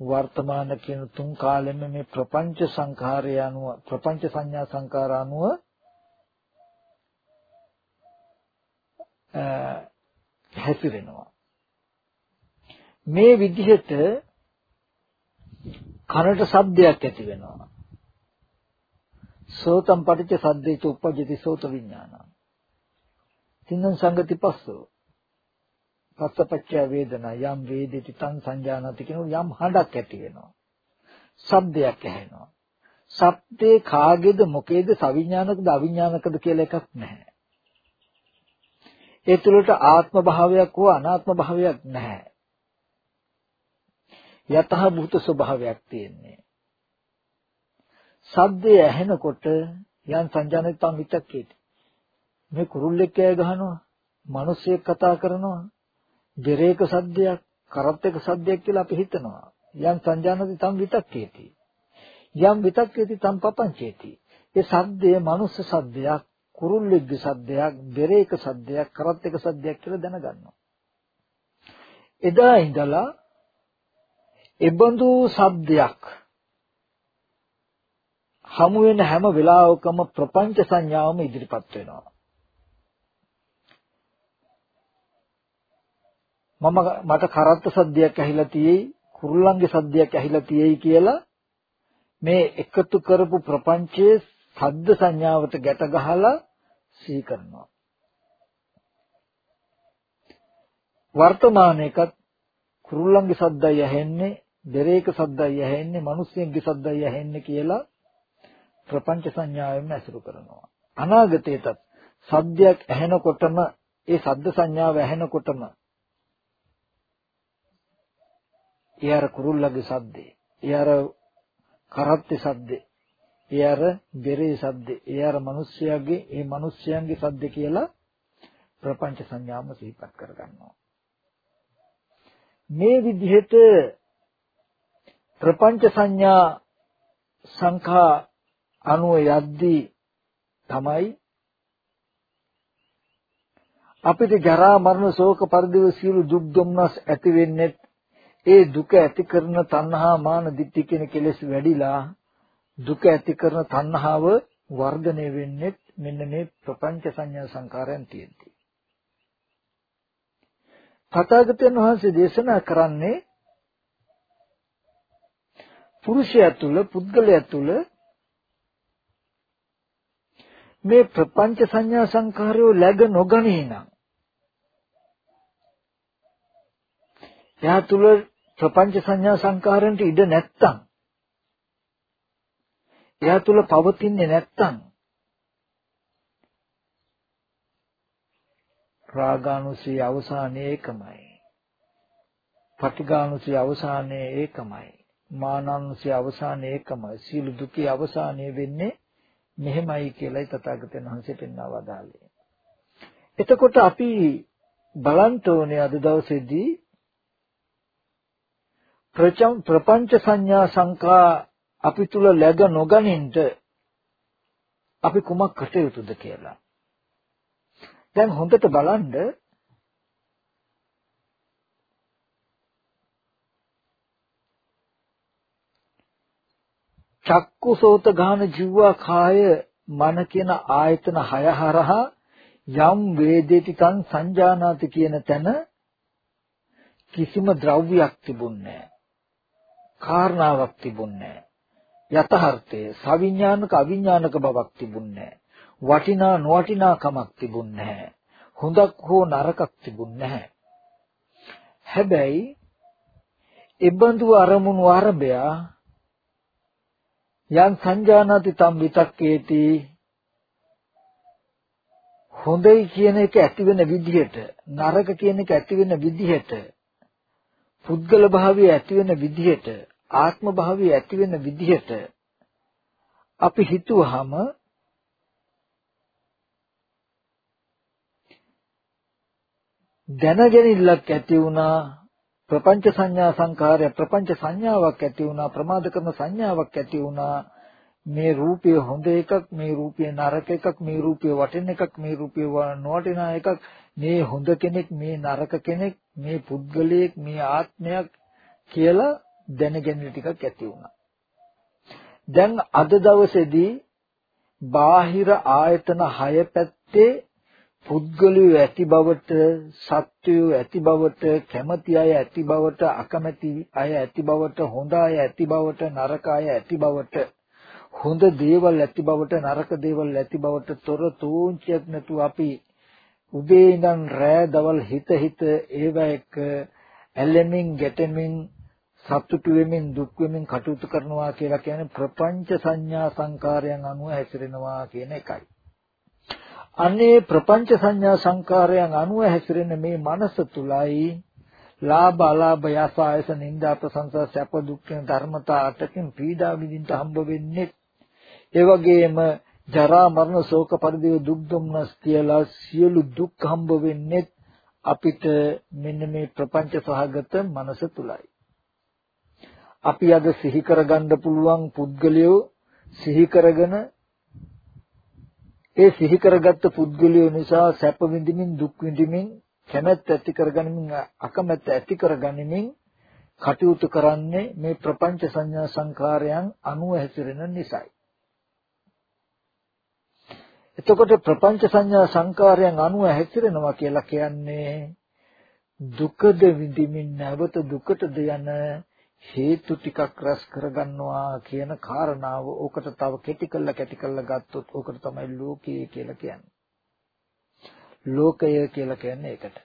වර්තමාන කියන තුන් කාලෙම මේ ප්‍රපංච සංඛාරය අනුව ප්‍රපංච සංඥා සංකාර අනුව හැසිරෙනවා. මේ විදිහට කනට ශබ්දයක් ඇති වෙනවා. සෝතම් පටිච්ච සද්දේච උපජ්ජති සෝත විඥානං. තින්නං සංගති පස්සෝ. පස්සපච්චය වේදනා යම් වේදිත තං සංජානති කියන යම් හඬක් ඇති වෙනවා. ශබ්දයක් ඇහෙනවා. සත්‍යේ කාගේද මොකේද සවිඥානිකද අවිඥානිකද කියලා එකක් නැහැ. ඒ තුළට ආත්ම භාවයක් හෝ අනාත්ම භාවයක් නැහැ. යතහ භූත ස්වභාවයක් තියෙන්නේ. සද්දේ ඇහෙනකොට යන් සංජානනිතම් විතක්කේටි. මේ කුරුල්ලෙක් කෑ ගහනවා, මිනිස්සෙක් කතා කරනවා, දෙරේක සද්දයක් කරත්තක සද්දයක් කියලා අපි හිතනවා. යම් සංජානති තම් විතක්කේති. යම් විතක්කේති තම් පපංචේති. ඒ සද්දය මනුස්ස සද්දයක් කුරුල්ලෙක්ගේ සද්දයක් දෙරේක සද්දයක් කරත්තක සද්දයක් කියලා දැනගන්නවා. එදා ඉඳලා එබඳු සද්දයක් හමු වෙන හැම වෙලාවකම ප්‍රපංච සංඥාවම ඉදිරිපත් වෙනවා. මම මට කරත්ත සද්දයක් ඇහිලා තියෙයි කුරුල්ලන්ගේ සද්දයක් ඇහිලා තියෙයි කියලා මේ එකතු කරපු ප්‍රපංචයේ සද්ද සංඥාවට ගැට ගහලා සිහි කරනවා. වර්තමානයේකත් කුරුල්ලන්ගේ සද්දයි ඇහෙන්නේ දෙරේක සද්දයි ඇහෙන්නේ මිනිස්සුන්ගේ සද්දයි ඇහෙන්නේ කියලා ප්‍රපංච සංඥාවෙන් ඇසුරු කරනවා. අනාගතයේත් සද්දයක් ඇහෙනකොටම ඒ සද්ද සංඥාව ඇහෙනකොටම ඒ අර කුරුල්ලගේ සද්දේ. ඒ අර කරත්තේ සද්දේ. ඒ අර බෙරේ සද්දේ. ඒ අර මිනිස්යාගේ ඒ මිනිස්යන්ගේ සද්දේ කියලා ප්‍රපංච සංඥාම සිහිපත් කරගන්නවා. මේ විදිහට ප්‍රපංච සංඥා සංඛා අනුව යද්දී තමයි අපිට ජරා මරණ ශෝක පරිදේව සියලු දුක් දුම්නස් ඇති වෙන්නේ ඒ දුක ඇති කරන තණ්හා මාන දිට්ඨි කියන කෙලෙස් වැඩිලා දුක ඇති කරන තණ්හාව වර්ධනය වෙන්නේ මෙන්න මේ ප්‍රපංච සංඥා සංකාරයන් තියෙද්දි. තථාගතයන් වහන්සේ දේශනා කරන්නේ පුරුෂයා තුල පුද්ගලයා තුල මේ ප්‍රපංච සංඥා සංකාරය läග නොගනී නම් එයා තුල ප්‍රපංච සංඥා සංකාරයන්ට ඉඩ නැත්තම් එයා තුල පවතින්නේ නැත්තම් රාගානුසී අවසානයේ ඒකමයි. පටිඝානුසී අවසානයේ ඒකමයි. මානානුසී අවසානයේ ඒකමයි. සීල දුකේ අවසානයේ වෙන්නේ මෙහෙමයි කියලායි තථාගතයන් වහන්සේ පෙන්වා වදාළේ. එතකොට අපි බලන්න ඕනේ අද දවසේදී ප්‍රපංච සංඥා සංකා අපි තුල läග නොගනින්ට අපි කුමක් කටයුතුද කියලා. දැන් හොඳට බලන්න චක්කු සෝත ගාන ජීවා කාය මන කියන ආයතන හය හරහා යම් වේදේති තං සංජානාති කියන තැන කිසිම ද්‍රව්‍යයක් තිබුණේ නැහැ. කාරණාවක් තිබුණේ නැහැ. යතහර්ථයේ සවිඥානික අවිඥානික බවක් තිබුණේ නැහැ. වටිනා නොවටිනාකමක් තිබුණේ නැහැ. හොඳක් හෝ නරකක් තිබුණේ නැහැ. හැබැයි ඉබඳු අරමුණු ආරම්භයා යම් සංජානති තම් විතක්කේති හොඳයි කියන එක ඇති වෙන විදිහට නරක කියන එක ඇති වෙන විදිහට පුද්ගල භාවය ඇති වෙන විදිහට ආත්ම භාවය ඇති වෙන විදිහට අපි හිතුවහම දැනගැනිල්ලක් ඇති වුණා ප්‍රපංච සංඥා සංඛාරය ප්‍රපංච සංඥාවක් ඇති වුණා ප්‍රමාද කරන සංඥාවක් ඇති වුණා. මේ රූපය හොඳ එකක් මේ රූපය නරක එකක් මේ රූපය වටින එකක් මේ රූපය නොවටින එකක්. මේ හොඳ කෙනෙක් මේ නරක කෙනෙක් මේ පුද්ගලයෙක් මේ ආත්මයක් කියලා දැනගැනීම ටිකක් ඇති වුණා. දැන් අද දවසේදී බාහිර ආයතන 6 පැත්තේ පුද්ගලයෝ ඇති බවට සත්වයෝ ඇති බවට කැමැති අය ඇති බවට අකමැති අය ඇති බවට හොඳ අය ඇති බවට නරක අය ඇති බවට හොඳ දේවල් ඇති බවට නරක දේවල් ඇති බවට තොර තෝංචයක් නැතුව අපි උදේ ඉඳන් රෑ දවල් හිත හිත ඒව එක ඇලෙමින් ගැටෙමින් සතුටු වෙමින් දුක් වෙමින් කටයුතු කරනවා කියලා කියන්නේ ප්‍රපංච සංඥා සංකාරයන් අනුව හැසිරෙනවා කියන එකයි. අනේ ප්‍රපංච සංඥා සංකාරයන් අනුව හැසිරෙන මේ මනස තුලයි ලාභ අලාභ යස ආයස නිന്ദා ප්‍රශංසා සැප දුක් කියන ධර්මතා අටකින් පීඩා විඳින්න හම්බ වෙන්නේ ඒ වගේම ජරා මරණ ශෝක පරිදේව දුක් දුම්නස් කියලා සියලු දුක් හම්බ වෙන්නේ අපිට මෙන්න මේ ප්‍රපංච සහගත මනස තුලයි අපි අද සිහි කරගන්න පුළුවන් පුද්ගලයෝ සිහි කරගෙන ඒ සිහි කරගත්ත පුද්ගලයෝ නිසා සැප විඳින්මින් දුක් විඳින්මින් කැමැත්ත ඇති කරගනිමින් අකමැත්ත ඇති කරගනිමින් කටයුතු කරන්නේ මේ ප්‍රපංච සංඥා සංඛාරයන් අනුව හැසිරෙන නිසායි. එතකොට ප්‍රපංච සංඥා සංකාරයන් අනුව හැසිරෙනවා කියලා කියන්නේ දුකද විඳින්මින් නැවත දුකටද යන හේතු ටිකක් රැස් කරගන්නවා කියන කාරණාව ඕකට තව කෙටි කළා කැටි කළා ගත්තොත් ඕකට තමයි ලෝකය කියලා කියන්නේ. ලෝකය කියලා කියන්නේ ඒකට.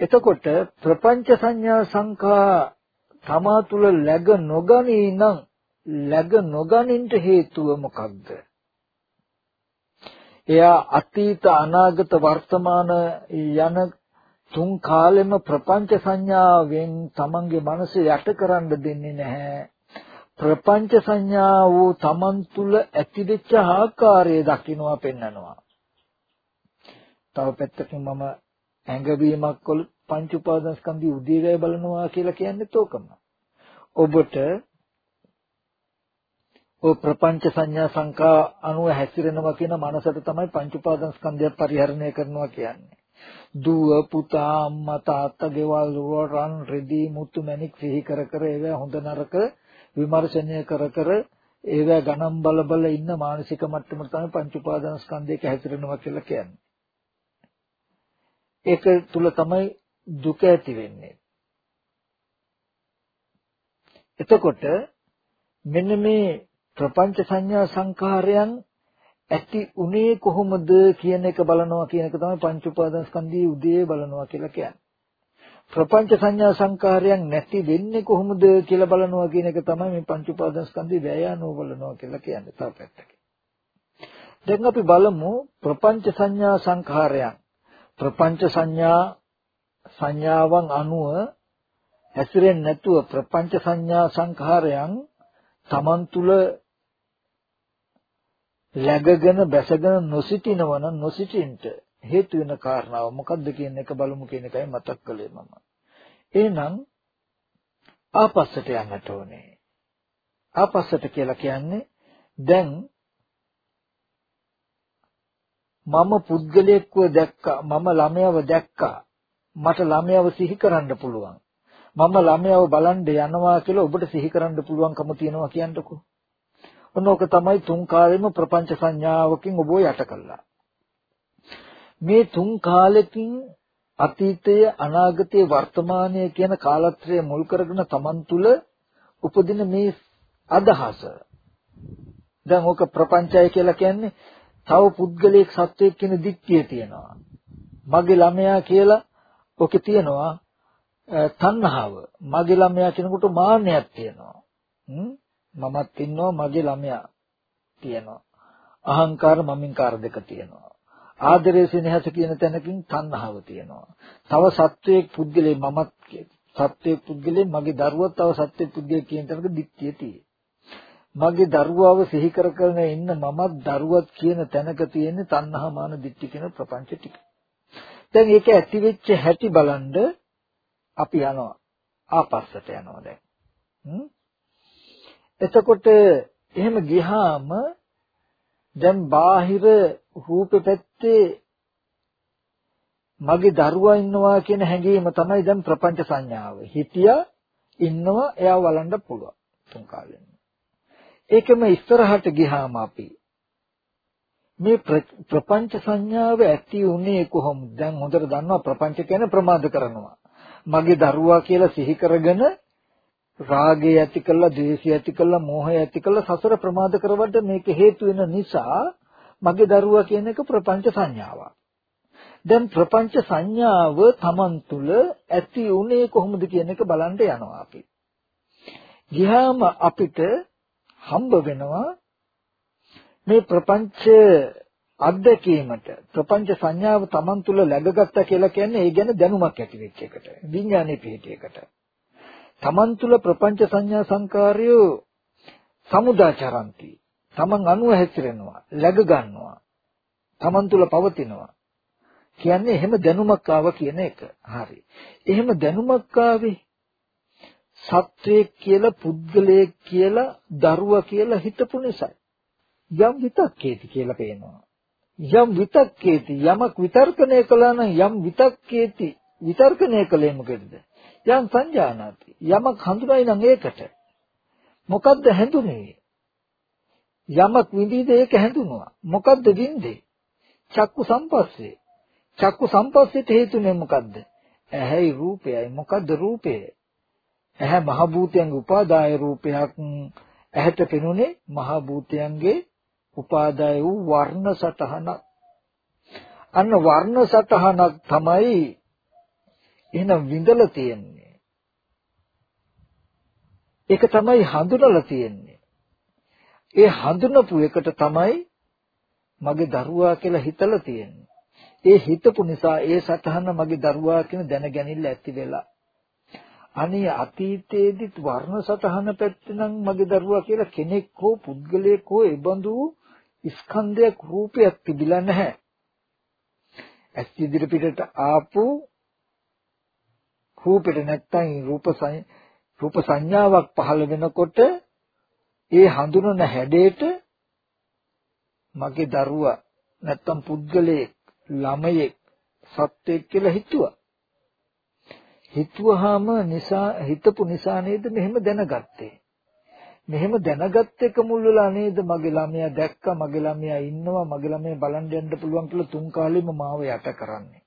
එතකොට ප්‍රපංච සංඥා සංඛා තමා තුල läග නොගනී නම් läග නොගනින්ට හේතුව මොකක්ද? එයා අතීත අනාගත වර්තමාන යන තුන් කාලෙම ප්‍රපංච සංඥාවෙන් තමන්ගේ මනස යට කරන්න දෙන්නේ නැහැ. ප්‍රපංච සංඥා වූ තමන් තුල ඇතිවෙච්ච ආකාරය දකින්නවා පෙන්නනවා. තව පැත්තකින් මම ඇඟවීමක් කොල් පංච උපාදානස්කන්ධي උදේවැය බලනවා කියලා කියන්නේත් ඕකම. ඔබට ඔය ප්‍රපංච සංඥා සංකා අනුව හැසිරෙනවා කියන මනසට තමයි පංච උපාදානස්කන්ධය පරිහරණය කරනවා කියන්නේ. දුව පුතා අම්මා තාත්තා ගෙවල් රන් රෙදි මුතු මැණික් සිහි කර කර ඒවා හොඳ නරක විමර්ශනය කර කර ඒවා ගණන් බල බල ඉන්න මානසික මට්ටමට තමයි පංච උපාදාන ස්කන්ධයක හැසිරෙනවා කියලා කියන්නේ. ඒක තුල තමයි දුක ඇති වෙන්නේ. එතකොට මෙන්න මේ ප්‍රපංච සංඥා සංඛාරයන් ඇති උනේ කොහොමද කියන එක බලනවා කියන එක තමයි පංච උපාදානස්කන්ධයේ උදේ බලනවා කියලා කියන්නේ. ප්‍රපංච සංඥා සංකාරයන් නැති වෙන්නේ කොහොමද කියලා බලනවා කියන එක තමයි මේ පංච උපාදානස්කන්ධයේ වෑයනෝ බලනවා කියලා කියන්නේ. තව පැත්තකින්. දැන් අපි බලමු ප්‍රපංච සංඥා සංඛාරයන්. ප්‍රපංච සංඥා සංඥාවන් අනුව හැසිරෙන්නේ නැතුව ප්‍රපංච සංඥා සංඛාරයන් තමන් තුළ läගගෙන බැසගෙන නොසිටිනවන නොසිටින්ට හේතු වෙන කාරණාව මොකක්ද කියන එක බලමු කියන එකයි මතක් කළේ මම. එහෙනම් ආපස්සට යන්නට ඕනේ. ආපස්සට කියලා කියන්නේ දැන් මම පුද්ගලයෙක්ව දැක්කා මම ළමයව දැක්කා මට ළමයව සිහි කරන්න පුළුවන් මම ළමයව බලන්න යනවා කියලා ඔබට සිහි කරන්න පුළුවන්කම තියෙනවා කියන්නකෝ ඔන්න ඕක තමයි තුන් කාලෙම ප්‍රපංච සංඥාවකින් ඔබ යට කළා මේ තුන් කාලෙකින් අතීතය අනාගතය වර්තමානය කියන කාලත්‍රය මුල් කරගෙන Taman තුල උපදින මේ අදහස දැන් ඕක ප්‍රපංචය කියලා කියන්නේ තව පුද්ගලයෙක් සත්වයක් කියන දික්තිය තියෙනවා. මගේ ළමයා කියලා ඔකේ තියෙනවා තණ්හාව. මගේ ළමයා කෙනෙකුට මාන්නයක් තියෙනවා. මමත් ඉන්නවා මගේ ළමයා තියෙනවා. අහංකාර මමින්කාර දෙක තියෙනවා. ආදරය සෙනෙහස කියන තැනකින් තණ්හාව තියෙනවා. තව සත්වයක් පුද්ගලයෙක් මමත් සත්වයක් පුද්ගලයෙක් මගේ දරුවා තව සත්වයක් පුද්ගලයෙක් කියන තැනක දික්තිය තියෙනවා. මගේ දරුවව සිහි කර කරන ඉන්න මමත් දරුවත් කියන තැනක තියෙන තණ්හා මාන දිට්ඨි කියන ප්‍රපංච ටික. දැන් ඒක ඇති වෙච්ච හැටි බලන්ද අපි යනවා ආපස්සට යනවා දැන්. එතකොට එහෙම ගියාම දැන් බාහිර රූපෙ පැත්තේ මගේ දරුවා ඉන්නවා කියන හැඟීම තමයි දැන් ප්‍රපංච සංඥාව. හිතියා ඉන්නවා එයා වළඳ පුළුවන් තුන් කාලෙන්. ඒකම ඉස්සරහට ගියාම අපි මේ ප්‍රපංච සංඥාව ඇති උනේ කොහොමද? දැන් හොඳට දන්නවා ප්‍රපංච කියන්නේ ප්‍රමාද කරනවා. මගේ දරුවා කියලා සිහි කරගෙන රාගය ඇති කළා, ද්වේෂය ඇති කළා, මෝහය ඇති කළා සසර ප්‍රමාද කරවන්න මේක හේතු වෙන නිසා මගේ දරුවා කියන එක ප්‍රපංච සංඥාවක්. දැන් ප්‍රපංච සංඥාව Taman තුල ඇති උනේ කොහොමද කියන එක බලන්න යනවා අපි. ගියාම අපිට හම්බ වෙනවා මේ ප්‍රපංච අත්දැකීමට ප්‍රපංච සංඥාව Taman තුල läගගත්තා කියලා කියන්නේ ඒ ගැන දැනුමක් ඇති වෙච්ච එකට විඥානයේ පිහිටයකට Taman තුල ප්‍රපංච සංඥා සංකාරය සමුදාචරಂತಿ. Taman අනුව හැසිරෙනවා läග ගන්නවා Taman තුල පවතිනවා. කියන්නේ එහෙම දැනුමක් ආව කියන එක. හරි. එහෙම දැනුමක් ආවේ සත්වයෙක් කියලා පුද්ගලයෙක් කියලා දරුවා කියලා හිතපු නිසා යම් විතක්කේති කියලා පේනවා. යම් විතක්කේති යමක් විතර්කණය කළා නම් යම් විතක්කේති විතර්කණය කළේ මොකද යම් සංජානාති යමක් හඳුනයි නම් ඒකට. මොකද්ද හැඳුනේ? යමක් විඳීද ඒක හැඳුනුවා. මොකද්ද විඳේ? චක්කු සම්පස්සේ. චක්කු සම්පස්සේට හේතුනේ මොකද්ද? ඇහැයි රූපයයි. මොකද්ද රූපය? ඇහැ මහ භූතයන්ගේ උපාදාය රූපයක්. ඇහැට පෙනුනේ මහ භූතයන්ගේ උපාදාය වූ වර්ණ සටහනක්. අන්න වර්ණ සටහනක් තමයි එහෙනම් විඳලා තියෙන්නේ. ඒක තමයි හඳුනලා තියෙන්නේ. ඒ හඳුනපු එකට තමයි මගේ දරුවා කියලා හිතලා තියෙන්නේ. ඒ හිතපු නිසා ඒ සටහන මගේ දරුවා කියන දැනගැනිල්ල ඇති වෙලා. අනේ අතීතයේදීත් වර්ණ සතහන පැත්තේ නම් මගේ දරුවා කියලා කෙනෙක් හෝ පුද්ගලයෙක් හෝ ඒබඳු ස්කන්ධයක් රූපයක් තිබිලා නැහැ. ඇස් ඉදිරිපිටට ආපු රූපෙට නැත්තම් රූප රූප සංඥාවක් පහළ වෙනකොට ඒ හඳුනන හැඩයට මගේ දරුවා නැත්තම් පුද්ගලයෙක් ළමයෙක් සත්වෙක් කියලා හිතුවා. හිතුවාම නිසා හිතපු නිසා නේද මෙහෙම දැනගත්තේ. මෙහෙම දැනගත් එක මුල් වෙලා නේද මගේ ළමයා දැක්කා මගේ ළමයා ඉන්නවා මගේ ළමයා බලන් යන්න පුළුවන් කියලා තුන් කාලෙම මාව යට කරන්නේ.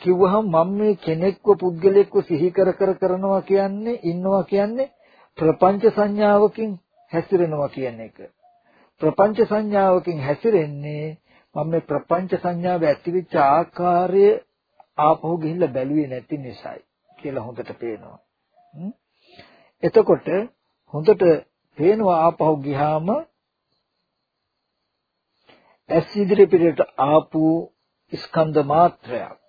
කිව්වහම මම මේ කෙනෙක්ව පුද්ගලෙක්ව සිහි කර කර කරනවා කියන්නේ ඉන්නවා කියන්නේ ප්‍රපංච සංඥාවකින් හැසිරෙනවා කියන එක. ප්‍රපංච සංඥාවකින් හැසිරෙන්නේ මම මේ ප්‍රපංච සංඥාව ඇතිවෙච්ච ආකාරය ආපහු ගිහිල්ලා බැලුවේ නැති නිසායි කියලා හොඳට පේනවා. එතකොට හොඳට පේනවා ආපහු ගියාම ඇස් ඉදිරි පිටට ආපු ස්කන්ධ මාත්‍රයක්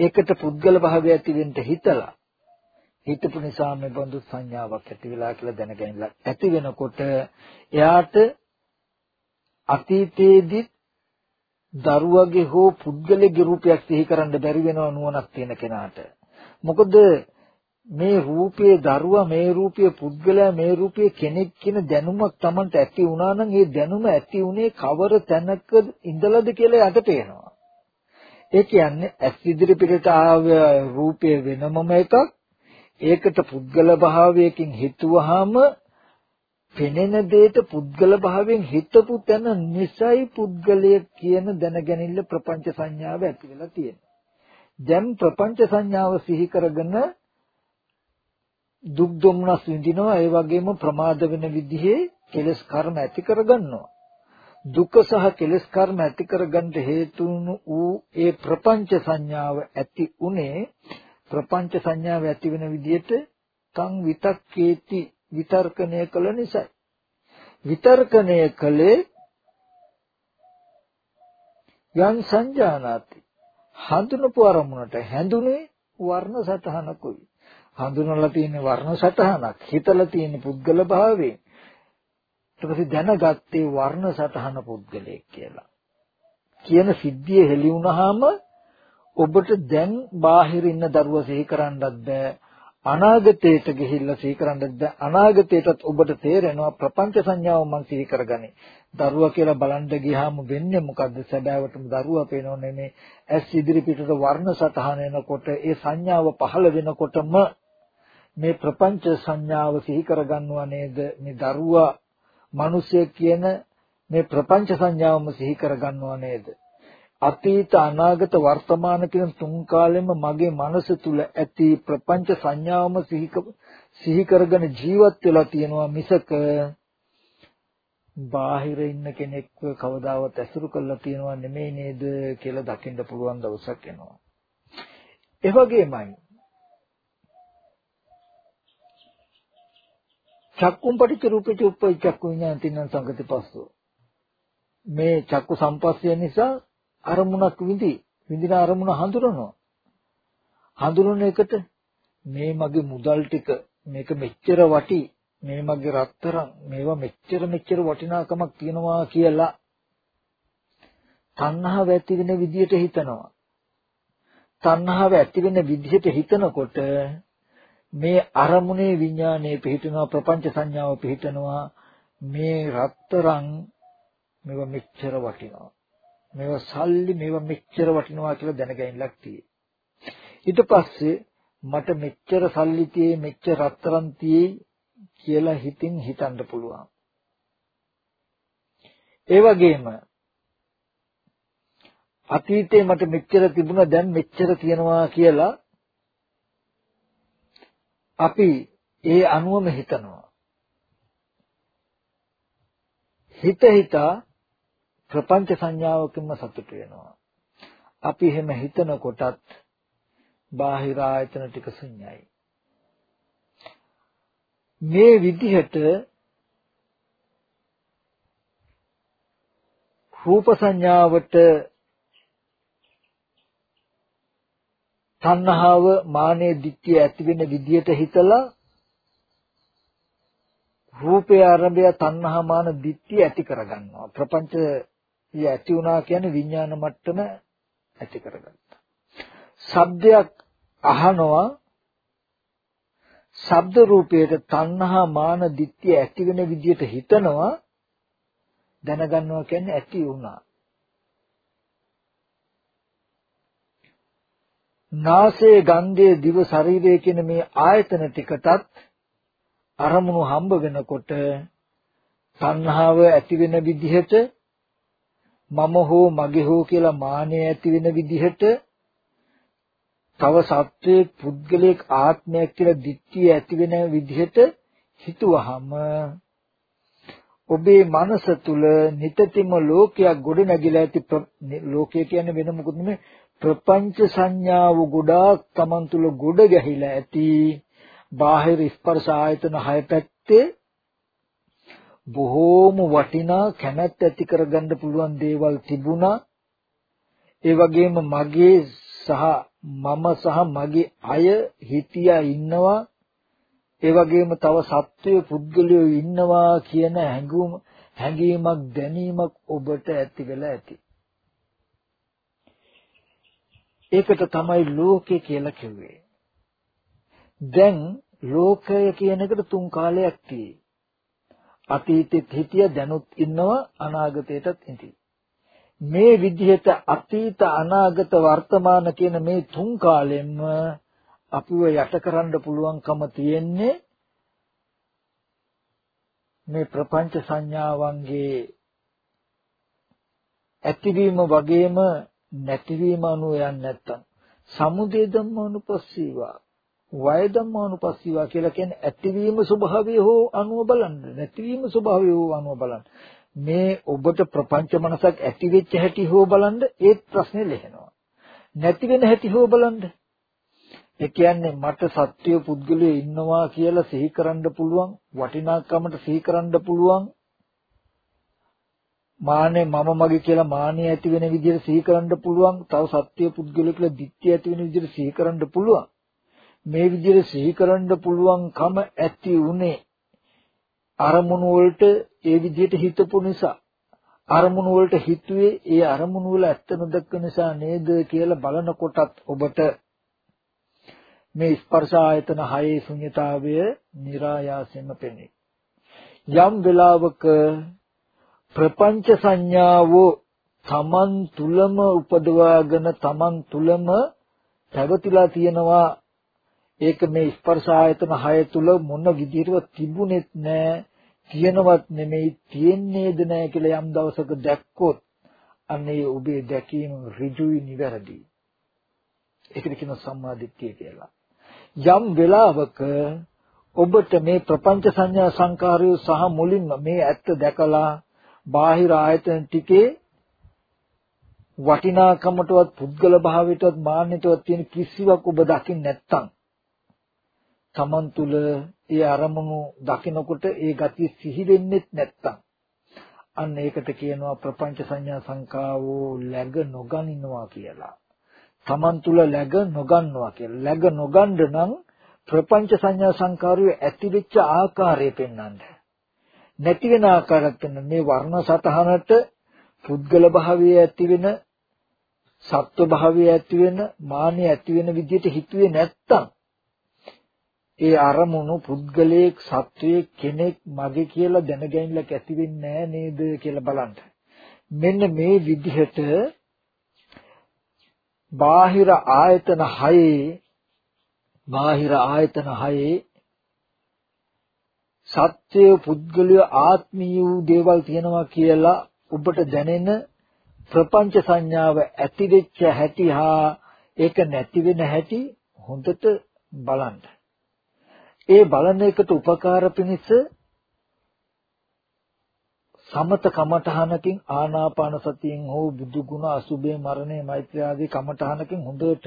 ඒකට පුද්ගල භාවය ඇති වෙන්න හිතලා හිතපු නිසා මේ බඳු සංඥාවක් ඇති වෙලා කියලා දැනගැනලා ඇති වෙනකොට එයාට අතීතයේදී දරුවගේ හෝ පුද්ගලගේ රූපයක් සිහි කරන්න බැරි වෙනව නුවණක් තියෙන කෙනාට. මොකද මේ රූපයේ දරුවා මේ රූපයේ පුද්ගලයා මේ රූපයේ කෙනෙක් කියන දැනුමක් Tamanට ඇති වුණා නම් ඒ දැනුම ඇති උනේ කවර තැනක ඉඳලාද කියලා යට පේනවා. ඒ කියන්නේ ඇස් ඉදිරි පිටට ආව රූපය වෙනමම එකක් ඒකට පුද්ගල භාවයකින් හිතුවාම පෙනෙන දෙයට පුද්ගල භාවයෙන් හිතපු තැන නිසයි පුද්ගලය කියන දැනගැනිල්ල ප්‍රපංච සංඥාව ඇති වෙලා තියෙනවා. දැන් ප්‍රපංච සංඥාව සිහි කරගෙන දුක් දුම්නස් විඳිනවා ඒ වගේම ප්‍රමාද වෙන විදිහේ කෙලස් කර්ම ඇති කරගන්නවා. දුක සහ කෙලස් කර්ම ඇති කරගන්න හේතු වූ ඒ ප්‍රපංච සංඥාව ඇති උනේ ප්‍රපංච සංඥාව ඇති වෙන විදිහට කං විතක්කේති විතර්කණය කළ නිසා විතර්කණය කළේ යම් සංජානාති. හඳුනපු අරමුණට හැඳුනේ වර්ණ සටහනකුයි හඳුනලා තියෙන වර්ණ සටහනක් හිතලා තියෙන පුද්ගල භාවයෙන්. ඊට පස්සේ දැනගත්තේ වර්ණ සටහන පුද්ගලයෙක් කියලා. කියන සිද්ධිය හෙළි වුණාම ඔබට දැන් බාහිර ඉන්න දරුවා සිහි කරන්නත් බෑ. අනාගතයට ගිහිල්ලා සිහි කරන්නත් බෑ. අනාගතයටත් ඔබට තේරෙනවා ප්‍රපංච සංඥාව මං සිහි කරගන්නේ. දරුවා කියලා බලන්න ගියාම වෙන්නේ මොකද්ද? සැබෑවටම දරුවා පේනව නෙමෙයි ඇස් ඉදිරි පිටට වර්ණ සටහන එනකොට ඒ සංඥාව පහළ වෙනකොටම මේ ප්‍රපංච සංඥාව සිහි කරගන්නවා නේද? මේ දරුවා මිනිසෙක් කියන මේ ප්‍රපංච සංඥාවම සිහි කරගන්නවා නේද අතීත අනාගත වර්තමාන කියන තුන් කාලෙම මගේ මනස තුල ඇති ප්‍රපංච සංඥාවම සිහි කරගෙන ජීවත් වෙලා තියෙනවා මිසක බාහිර ඉන්න කෙනෙක්ව කවදාවත් ඇසුරු කරලා තියෙනවා නෙමෙයි නේද කියලා දකින්න පුළුවන් දවසක් එනවා. ඒ වගේමයි චක්කුම් පටිච්ච රූපේච උප්පයි චක්කු විඥාන තින්න සංගති පස්සෝ. මේ චක්කු සම්පස්සය නිසා අරමුණක් විඳි විඳින අරමුණ හඳුනනවා. හඳුනන එකට මේ මගේ මුදල් ටික මේක මෙච්චර වටි මේ මගේ රත්තරන් මේවා මෙච්චර මෙච්චර වටිනාකමක් තියනවා කියලා තණ්හාව ඇති වෙන විදියට හිතනවා. තණ්හාව ඇති වෙන විදිහට හිතනකොට මේ අරමුණේ විඥානයේ පිහිටනවා ප්‍රපංච සංඥාව පිහිටනවා මේ රත්තරන් මේවා මෙච්චර වටිනවා. මේවා සල්ලි මේවා මෙච්චර වටිනවා කියලා දැනගැනින්නක් තියෙයි. ඊට පස්සේ මට මෙච්චර සල්ලි තියේ මෙච්චර රත්තරන් තියේ කියලා හිතින් හිතන්න පුළුවන්. ඒ වගේම අතීතේ මට මෙච්චර තිබුණා දැන් මෙච්චර තියනවා කියලා අපි ඒ අනුවම හිතනවා. හිත හිතා ප්‍රපංච සංඥාවකින්ම සතුට වෙනවා. අපි එහෙම හිතනකොටත් බාහිර ආයතන ටික ශුන්‍යයි. මේ විදිහට රූප සංඥාවට තණ්හාව මානෙ දිට්ඨිය ඇති වෙන විදියට හිතලා රූපේ ආරම්භය තණ්හා මාන දිට්ඨිය ඇති කරගන්නවා. ප්‍රපංචය ඇති වුණා කියන්නේ විඥාන මට්ටම ඇති කරගත්තා. ශබ්දයක් අහනවා. ශබ්ද රූපයට තණ්හා මාන දිට්ඨිය ඇති වෙන විදියට හිතනවා. දැනගන්නවා කියන්නේ ඇති වුණා. නාසයේ ගන්ධයේ දිව ශරීරයේ කියන මේ ආයතන ටිකටත් අරමුණු හම්බ වෙනකොට තණ්හාව ඇති වෙන විදිහට මම හෝ මගේ හෝ කියලා මානය ඇති වෙන විදිහට තව සත්වයේ පුද්ගලික ආත්මයක් කියලා දිට්ඨිය ඇති වෙන විදිහට හිතුවහම ඔබේ මනස තුල නිතිතම ලෝකයක් ගොඩ නැගිලා ඇති ලෝකය කියන්නේ වෙන මොකුත් නෙමෙයි. ප්‍රපංච සංඥාව ගොඩාක් Taman තුල ගොඩ ගැහිලා ඇති. බාහිර ස්පර්ශ ආයතන හය පැත්තේ බොහෝම වටිනා කැමැත්ත ඇති කරගන්න පුළුවන් දේවල් තිබුණා. ඒ වගේම මගේ සහ සහ මම සහ මගේ අය හිතියා ඉන්නවා. ඒ වගේම තව සත්වයේ පුද්ගලයෝ ඉන්නවා කියන හැඟුම හැඟීමක් දැනීමක් ඔබට ඇති වෙලා ඇති. ඒකට තමයි ලෝකය කියලා කිව්වේ. දැන් ලෝකය කියන එකට තුන් කාලයක් තියෙයි. අතීතෙත් හිටිය දැනුත් ඉන්නවා අනාගතයටත් ඉඳී. මේ විදිහට අතීත අනාගත වර්තමාන කියන මේ තුන් කාලෙම අපිව යටකරන්න පුළුවන්කම තියෙන්නේ මේ ප්‍රපංච සංඥාවන්ගේ ඇතිවීම වගේම නැතිවීම අනුව යන්නේ නැත්තම් සමුදය ධම්මානුපස්සීවා වය ධම්මානුපස්සීවා කියලා කියන්නේ ඇතිවීම ස්වභාවය හෝ අනුව බලන්න. නැතිවීම ස්වභාවය හෝ අනුව බලන්න. මේ ඔබට ප්‍රපංච මනසක් ඇති වෙච්ච හැටි හෝ බලන්න ඒ ප්‍රශ්නේ ලෙහෙනවා නැති වෙන හැටි හෝ බලන්න. ඒ කියන්නේ මට සත්‍ය පුද්ගලයෙ ඉන්නවා කියලා සිහි කරන්න පුළුවන් වටිනාකමට සිහි කරන්න පුළුවන් මාන්නේ මම මගේ කියලා මාන්නේ ඇති වෙන විදිහට සිහි කරන්න පුළුවන් තව සත්‍ය පුද්ගලයෙ කියලා ditthිය ඇති වෙන විදිහට සිහි කරන්න පුළුවන් මේ විදිහට සිහි කරන්න පුළුවන්කම ඇති උනේ අරමුණු වලට ඒ විදිහට හිතපු නිසා අරමුණු වලට හිතුවේ ඒ අරමුණු වල ඇත්ත නොදක්ක නිසා නේද කියලා බලනකොටත් ඔබට මේ ස්පර්ශ ආයතන හයේ ශුන්‍යතාවය નિરાයාසයෙන්ම පෙනේ. යම් වෙලාවක ප්‍රපංච සංඥාව තමන් තුලම උපදවාගෙන තමන් තුලම පැවතිලා තියෙනවා. ඒක මේ ස්පර්ශ ආයතන හය තුල මොන විදිහටවත් තිබුණෙත් නෑ තියෙනවත් නෙමෙයි තියෙන්නේද නෑ කියලා යම් දවසක දැක්කොත් අනේ ඔබේ දැකීම ඍජුයි නිවැරදි. ඒකට කියන සම්මාදිට්ඨිය කියලා. යම් වෙලාවක ඔබට මේ ප්‍රපංච සංඥා සංකාරය සහ මුලින්ම මේ ඇත්ත දැකලා බාහිර ආයතන ටිකේ වටිනාකමටවත් පුද්ගල භාවයටවත් මාන්නයටවත් තියෙන කිසිවක් ඔබ දකින්න නැත්තම් තමන් තුළ ඒ අරමුණු දකිනකොට ඒ ගතිය සිහි වෙන්නේ නැත්තම් අන්න ඒකට කියනවා ප්‍රපංච සංඥා සංකාවෝ läග නොගනිනවා කියලා. තමන් තුල läග නොගන්නවා කියලා. läග නොගන්න නම් ප්‍රපංච සංඥා සංකාරය ඇති වෙච්ච ආකාරය පෙන්වන්න. නැති වෙන ආකාරයක් පෙන්වන්න. මේ වර්ණ සතහනට පුද්ගල භාවය ඇති වෙන සත්ව භාවය ඇති වෙන මානිය ඇති වෙන විදිහට හිතුවේ නැත්තම් ඒ අරමුණු පුද්ගලයෙක් සත්වයේ කෙනෙක් මගේ කියලා දැනගැනිල්ලක් ඇති වෙන්නේ නේද කියලා බලන්න. මෙන්න මේ විදිහට බාහිර ආයතන හයේ බාහිර ආයතන හයේ සත්‍ය පුද්ගලය ආත්මීය වූ දේවල් තියෙනවා කියලා ඔබට දැනෙන ප්‍රපංච සංඥාව ඇති වෙච්ච හැටි හා ඒක නැති වෙන හැටි හොඳට බලන්න. ඒ බලන එකට උපකාර පිණිස සමත කමඨහනකින් ආනාපාන සතියෙන් හෝ බුදු ගුණ අසුභේ මරණය මෛත්‍රී ආදී කමඨහනකින් හොඳට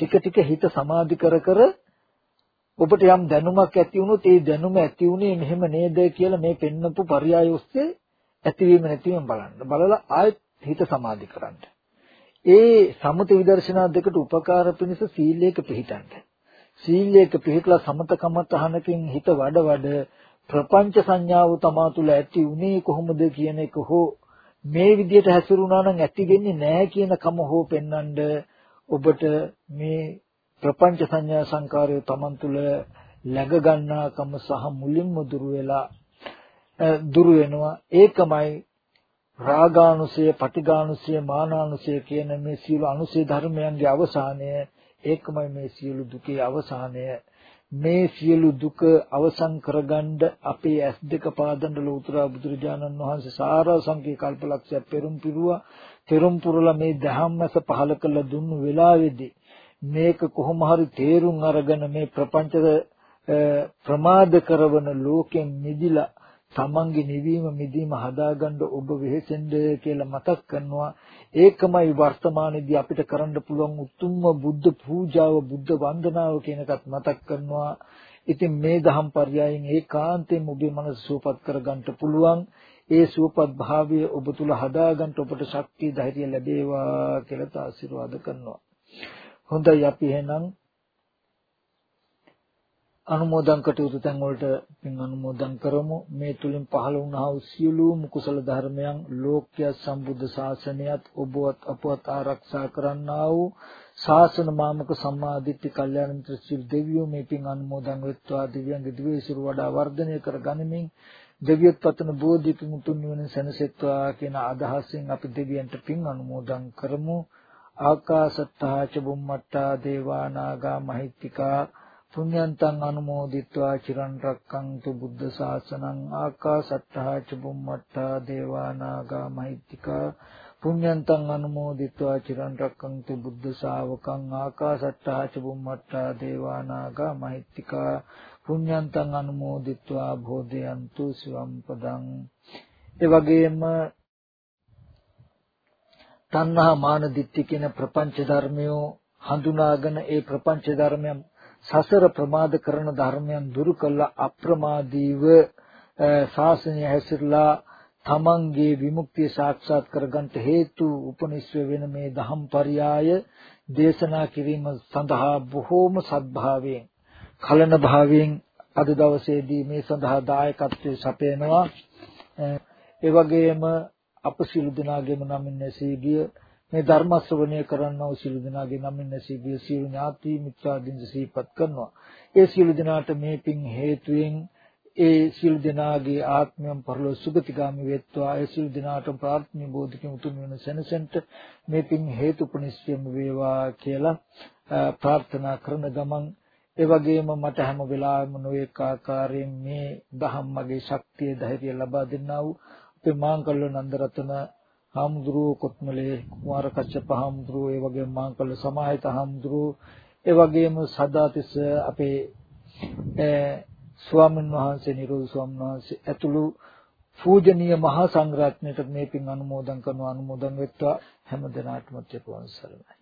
ටික ටික හිත සමාධි කර කර ඔබට යම් දැනුමක් ඇති වුණොත් ඒ දැනුම ඇති වුණේ මෙහෙම නේද කියලා මේ පෙන්නපු පරයය ඔස්සේ ඇතිවීම නැතිවීම බලන්න. බලලා ආයෙත් හිත සමාධි කරන්න. ඒ සමත විදර්ශනා දෙකට උපකාර පිණිස සීලයක පිහිටන්න. සීලයක පිහිටලා සමත කමඨහනකින් හිත වඩ වඩ ප්‍රපංච සංඥාව තමා තුළ ඇති උනේ කොහොමද කියන එක හෝ මේ විදිහට හැසිරුණා නම් ඇති වෙන්නේ නැහැ කියන කම හෝ පෙන්වන්න ඔබට මේ ප්‍රපංච සංඥා සංකාරය තමන් තුළ läග ගන්නාකම සහ මුලින්ම දුරු වෙලා දුරු වෙනවා. ඒකමයි රාගානුසය, පටිඝානුසය, මානානුසය කියන මේ සියලු අනුසය ධර්මයන්ගේ අවසානය. ඒකමයි මේ සියලු දුකේ අවසානය. මේ සියලු දුක අවසන් කරගන්න අපේ ඇස් දෙක පාදන්න ලෝතර බුදුරජාණන් වහන්සේ සාරා සංකේ කල්පලක්ෂය පෙරම් පිරුවා. පෙරම් පුරලා මේ ධම්මස පහල කළ දුන්නු වෙලාවේදී මේක කොහොම හරි තේරුම් අරගෙන මේ ප්‍රපංච ප්‍රමාද කරවන ලෝකෙන් මිදිලා තමන්ගේ නිවීම මිදීම හදාගන්න ඔබ වෙහෙසෙන්න කියලා මතක් කරනවා. ඒකමයි වර්තමානයේදී අපිට කරන්න පුළුවන් උතුම්ම බුද්ධ පූජාව බුද්ධ වන්දනාව කියන එකත් මතක් කරනවා. ඉතින් මේ දහම් පරයයන් ඒකාන්තයෙන් ඔබේ මනස සුවපත් කරගන්න පුළුවන්. ඒ සුවපත් භාවය ඔබ තුල හදාගන්න ඔබට ශක්තිය ධෛර්යය ලැබේවා කියලා ආශිර්වාද කරනවා. හොඳයි අපි එහෙනම් අනුමෝදන් කටයුතු තැන් වලට පින් අනුමෝදන් කරමු. මේ තුලින් පහළ වුණා වූ සියලුම කුසල ධර්මයන් ලෝක්‍ය සම්බුද්ධ ශාසනයත් ඔබවත් අපවත් ආරක්ෂා කරන්නා වූ ශාසන මාමක සම්මාදිට්ඨි කල්යාණ මිත්‍ර සිල් දෙවියෝ මේ පින් අනුමෝදන් වෙත්වා. දිව්‍යංග දිවේසිරු වඩා වර්ධනය කර ගනිමින් දෙවියොත් පතන බෝධිකින් උතුම් නිවන සැනසෙත්වා කියන අදහසින් අපි දෙවියන්ට පින් අනුමෝදන් කරමු. ආකාසත්තා ච බුම්මත්තා දේවා නාග මහිත්‍තිකා පුඤ්ඤන්තං අනුමෝදිත්වා චිරන් රැක්කන්තු බුද්ධ ශාසනං ආකාසත්තා ච බුම්මත්තා දේවා නාග මහිත්‍තිකා පුඤ්ඤන්තං අනුමෝදිත්වා චිරන් රැක්කන්තු බුද්ධ ශාවකං ආකාසත්තා ච බුම්මත්තා දේවා නාග මහිත්‍තිකා පුඤ්ඤන්තං අනුමෝදිත්වා භෝදයන්තු සිවම් පදං ඒ වගේම තණ්හා මාන දිට්ඨි කියන ප්‍රපංච ධර්මයෝ හඳුනාගෙන ඒ ප්‍රපංච ධර්මයන් සසර ප්‍රමාද කරන ධර්මයන් දුරු කළ අප්‍රමාදීව ශාසනය හැසිරලා තමන්ගේ විමුක්තිය සාක්ෂාත් කරගන්නට හේතු උපනිශ්ව වෙන මේ දහම් පරයය දේශනා කිරීම සඳහා බොහෝම සත්භාවයෙන් කලන භාවයෙන් අද දවසේදී මේ සඳහා දායකත්වයේ සපයනවා. ඒ වගේම අප සිළු දෙනාගේම නමින් නැසී ගිය මේ ධර්ම ශ්‍රවණය කරන්නව සිළු දෙනාගේ නමින් නැසී ගිය සියලු ඥාති මිත්‍රාදීන් සිහිපත් කරනවා. ඒ සියලු දෙනාට මේ පින් හේතුයෙන් ඒ සියලු දෙනාගේ ආත්මයන් පරලෝ සුගතිගාමි වෙත්වා. ඒ සියලු දෙනාට ප්‍රාර්ථනීය බෝධිකම උතුම් වෙන සෙනසෙන්ට මේ පින් හේතුපනිශ්චයම වේවා කියලා ප්‍රාර්ථනා කරන ගමන් ඒ වගේම මට හැම වෙලාවෙම නොඑක ආකාරයෙන් මේ දහම් මගේ ශක්තිය ධෛර්යය ලබා දෙන්නා වූ අපේ මාංකල්ල නන්දරතන හාමුදුරුවෝ කොත්මලේ කුමාර කච්චප හාමුදුරුවෝ ඒ වගේම මාංකල්ල සමාහිත හාමුදුරුවෝ ඒ වගේම සදාතිස්ස අපේ ස්වාමීන් වහන්සේ නිරෝධ ස්වාමීන් වහන්සේ ඇතුළු පූජනීය මහා සංඝරත්නයට මේ පින් අනුමෝදන් කරන අනුමෝදන් වෙත්වා. හැම දිනාටම තෙරුවන් සරණයි.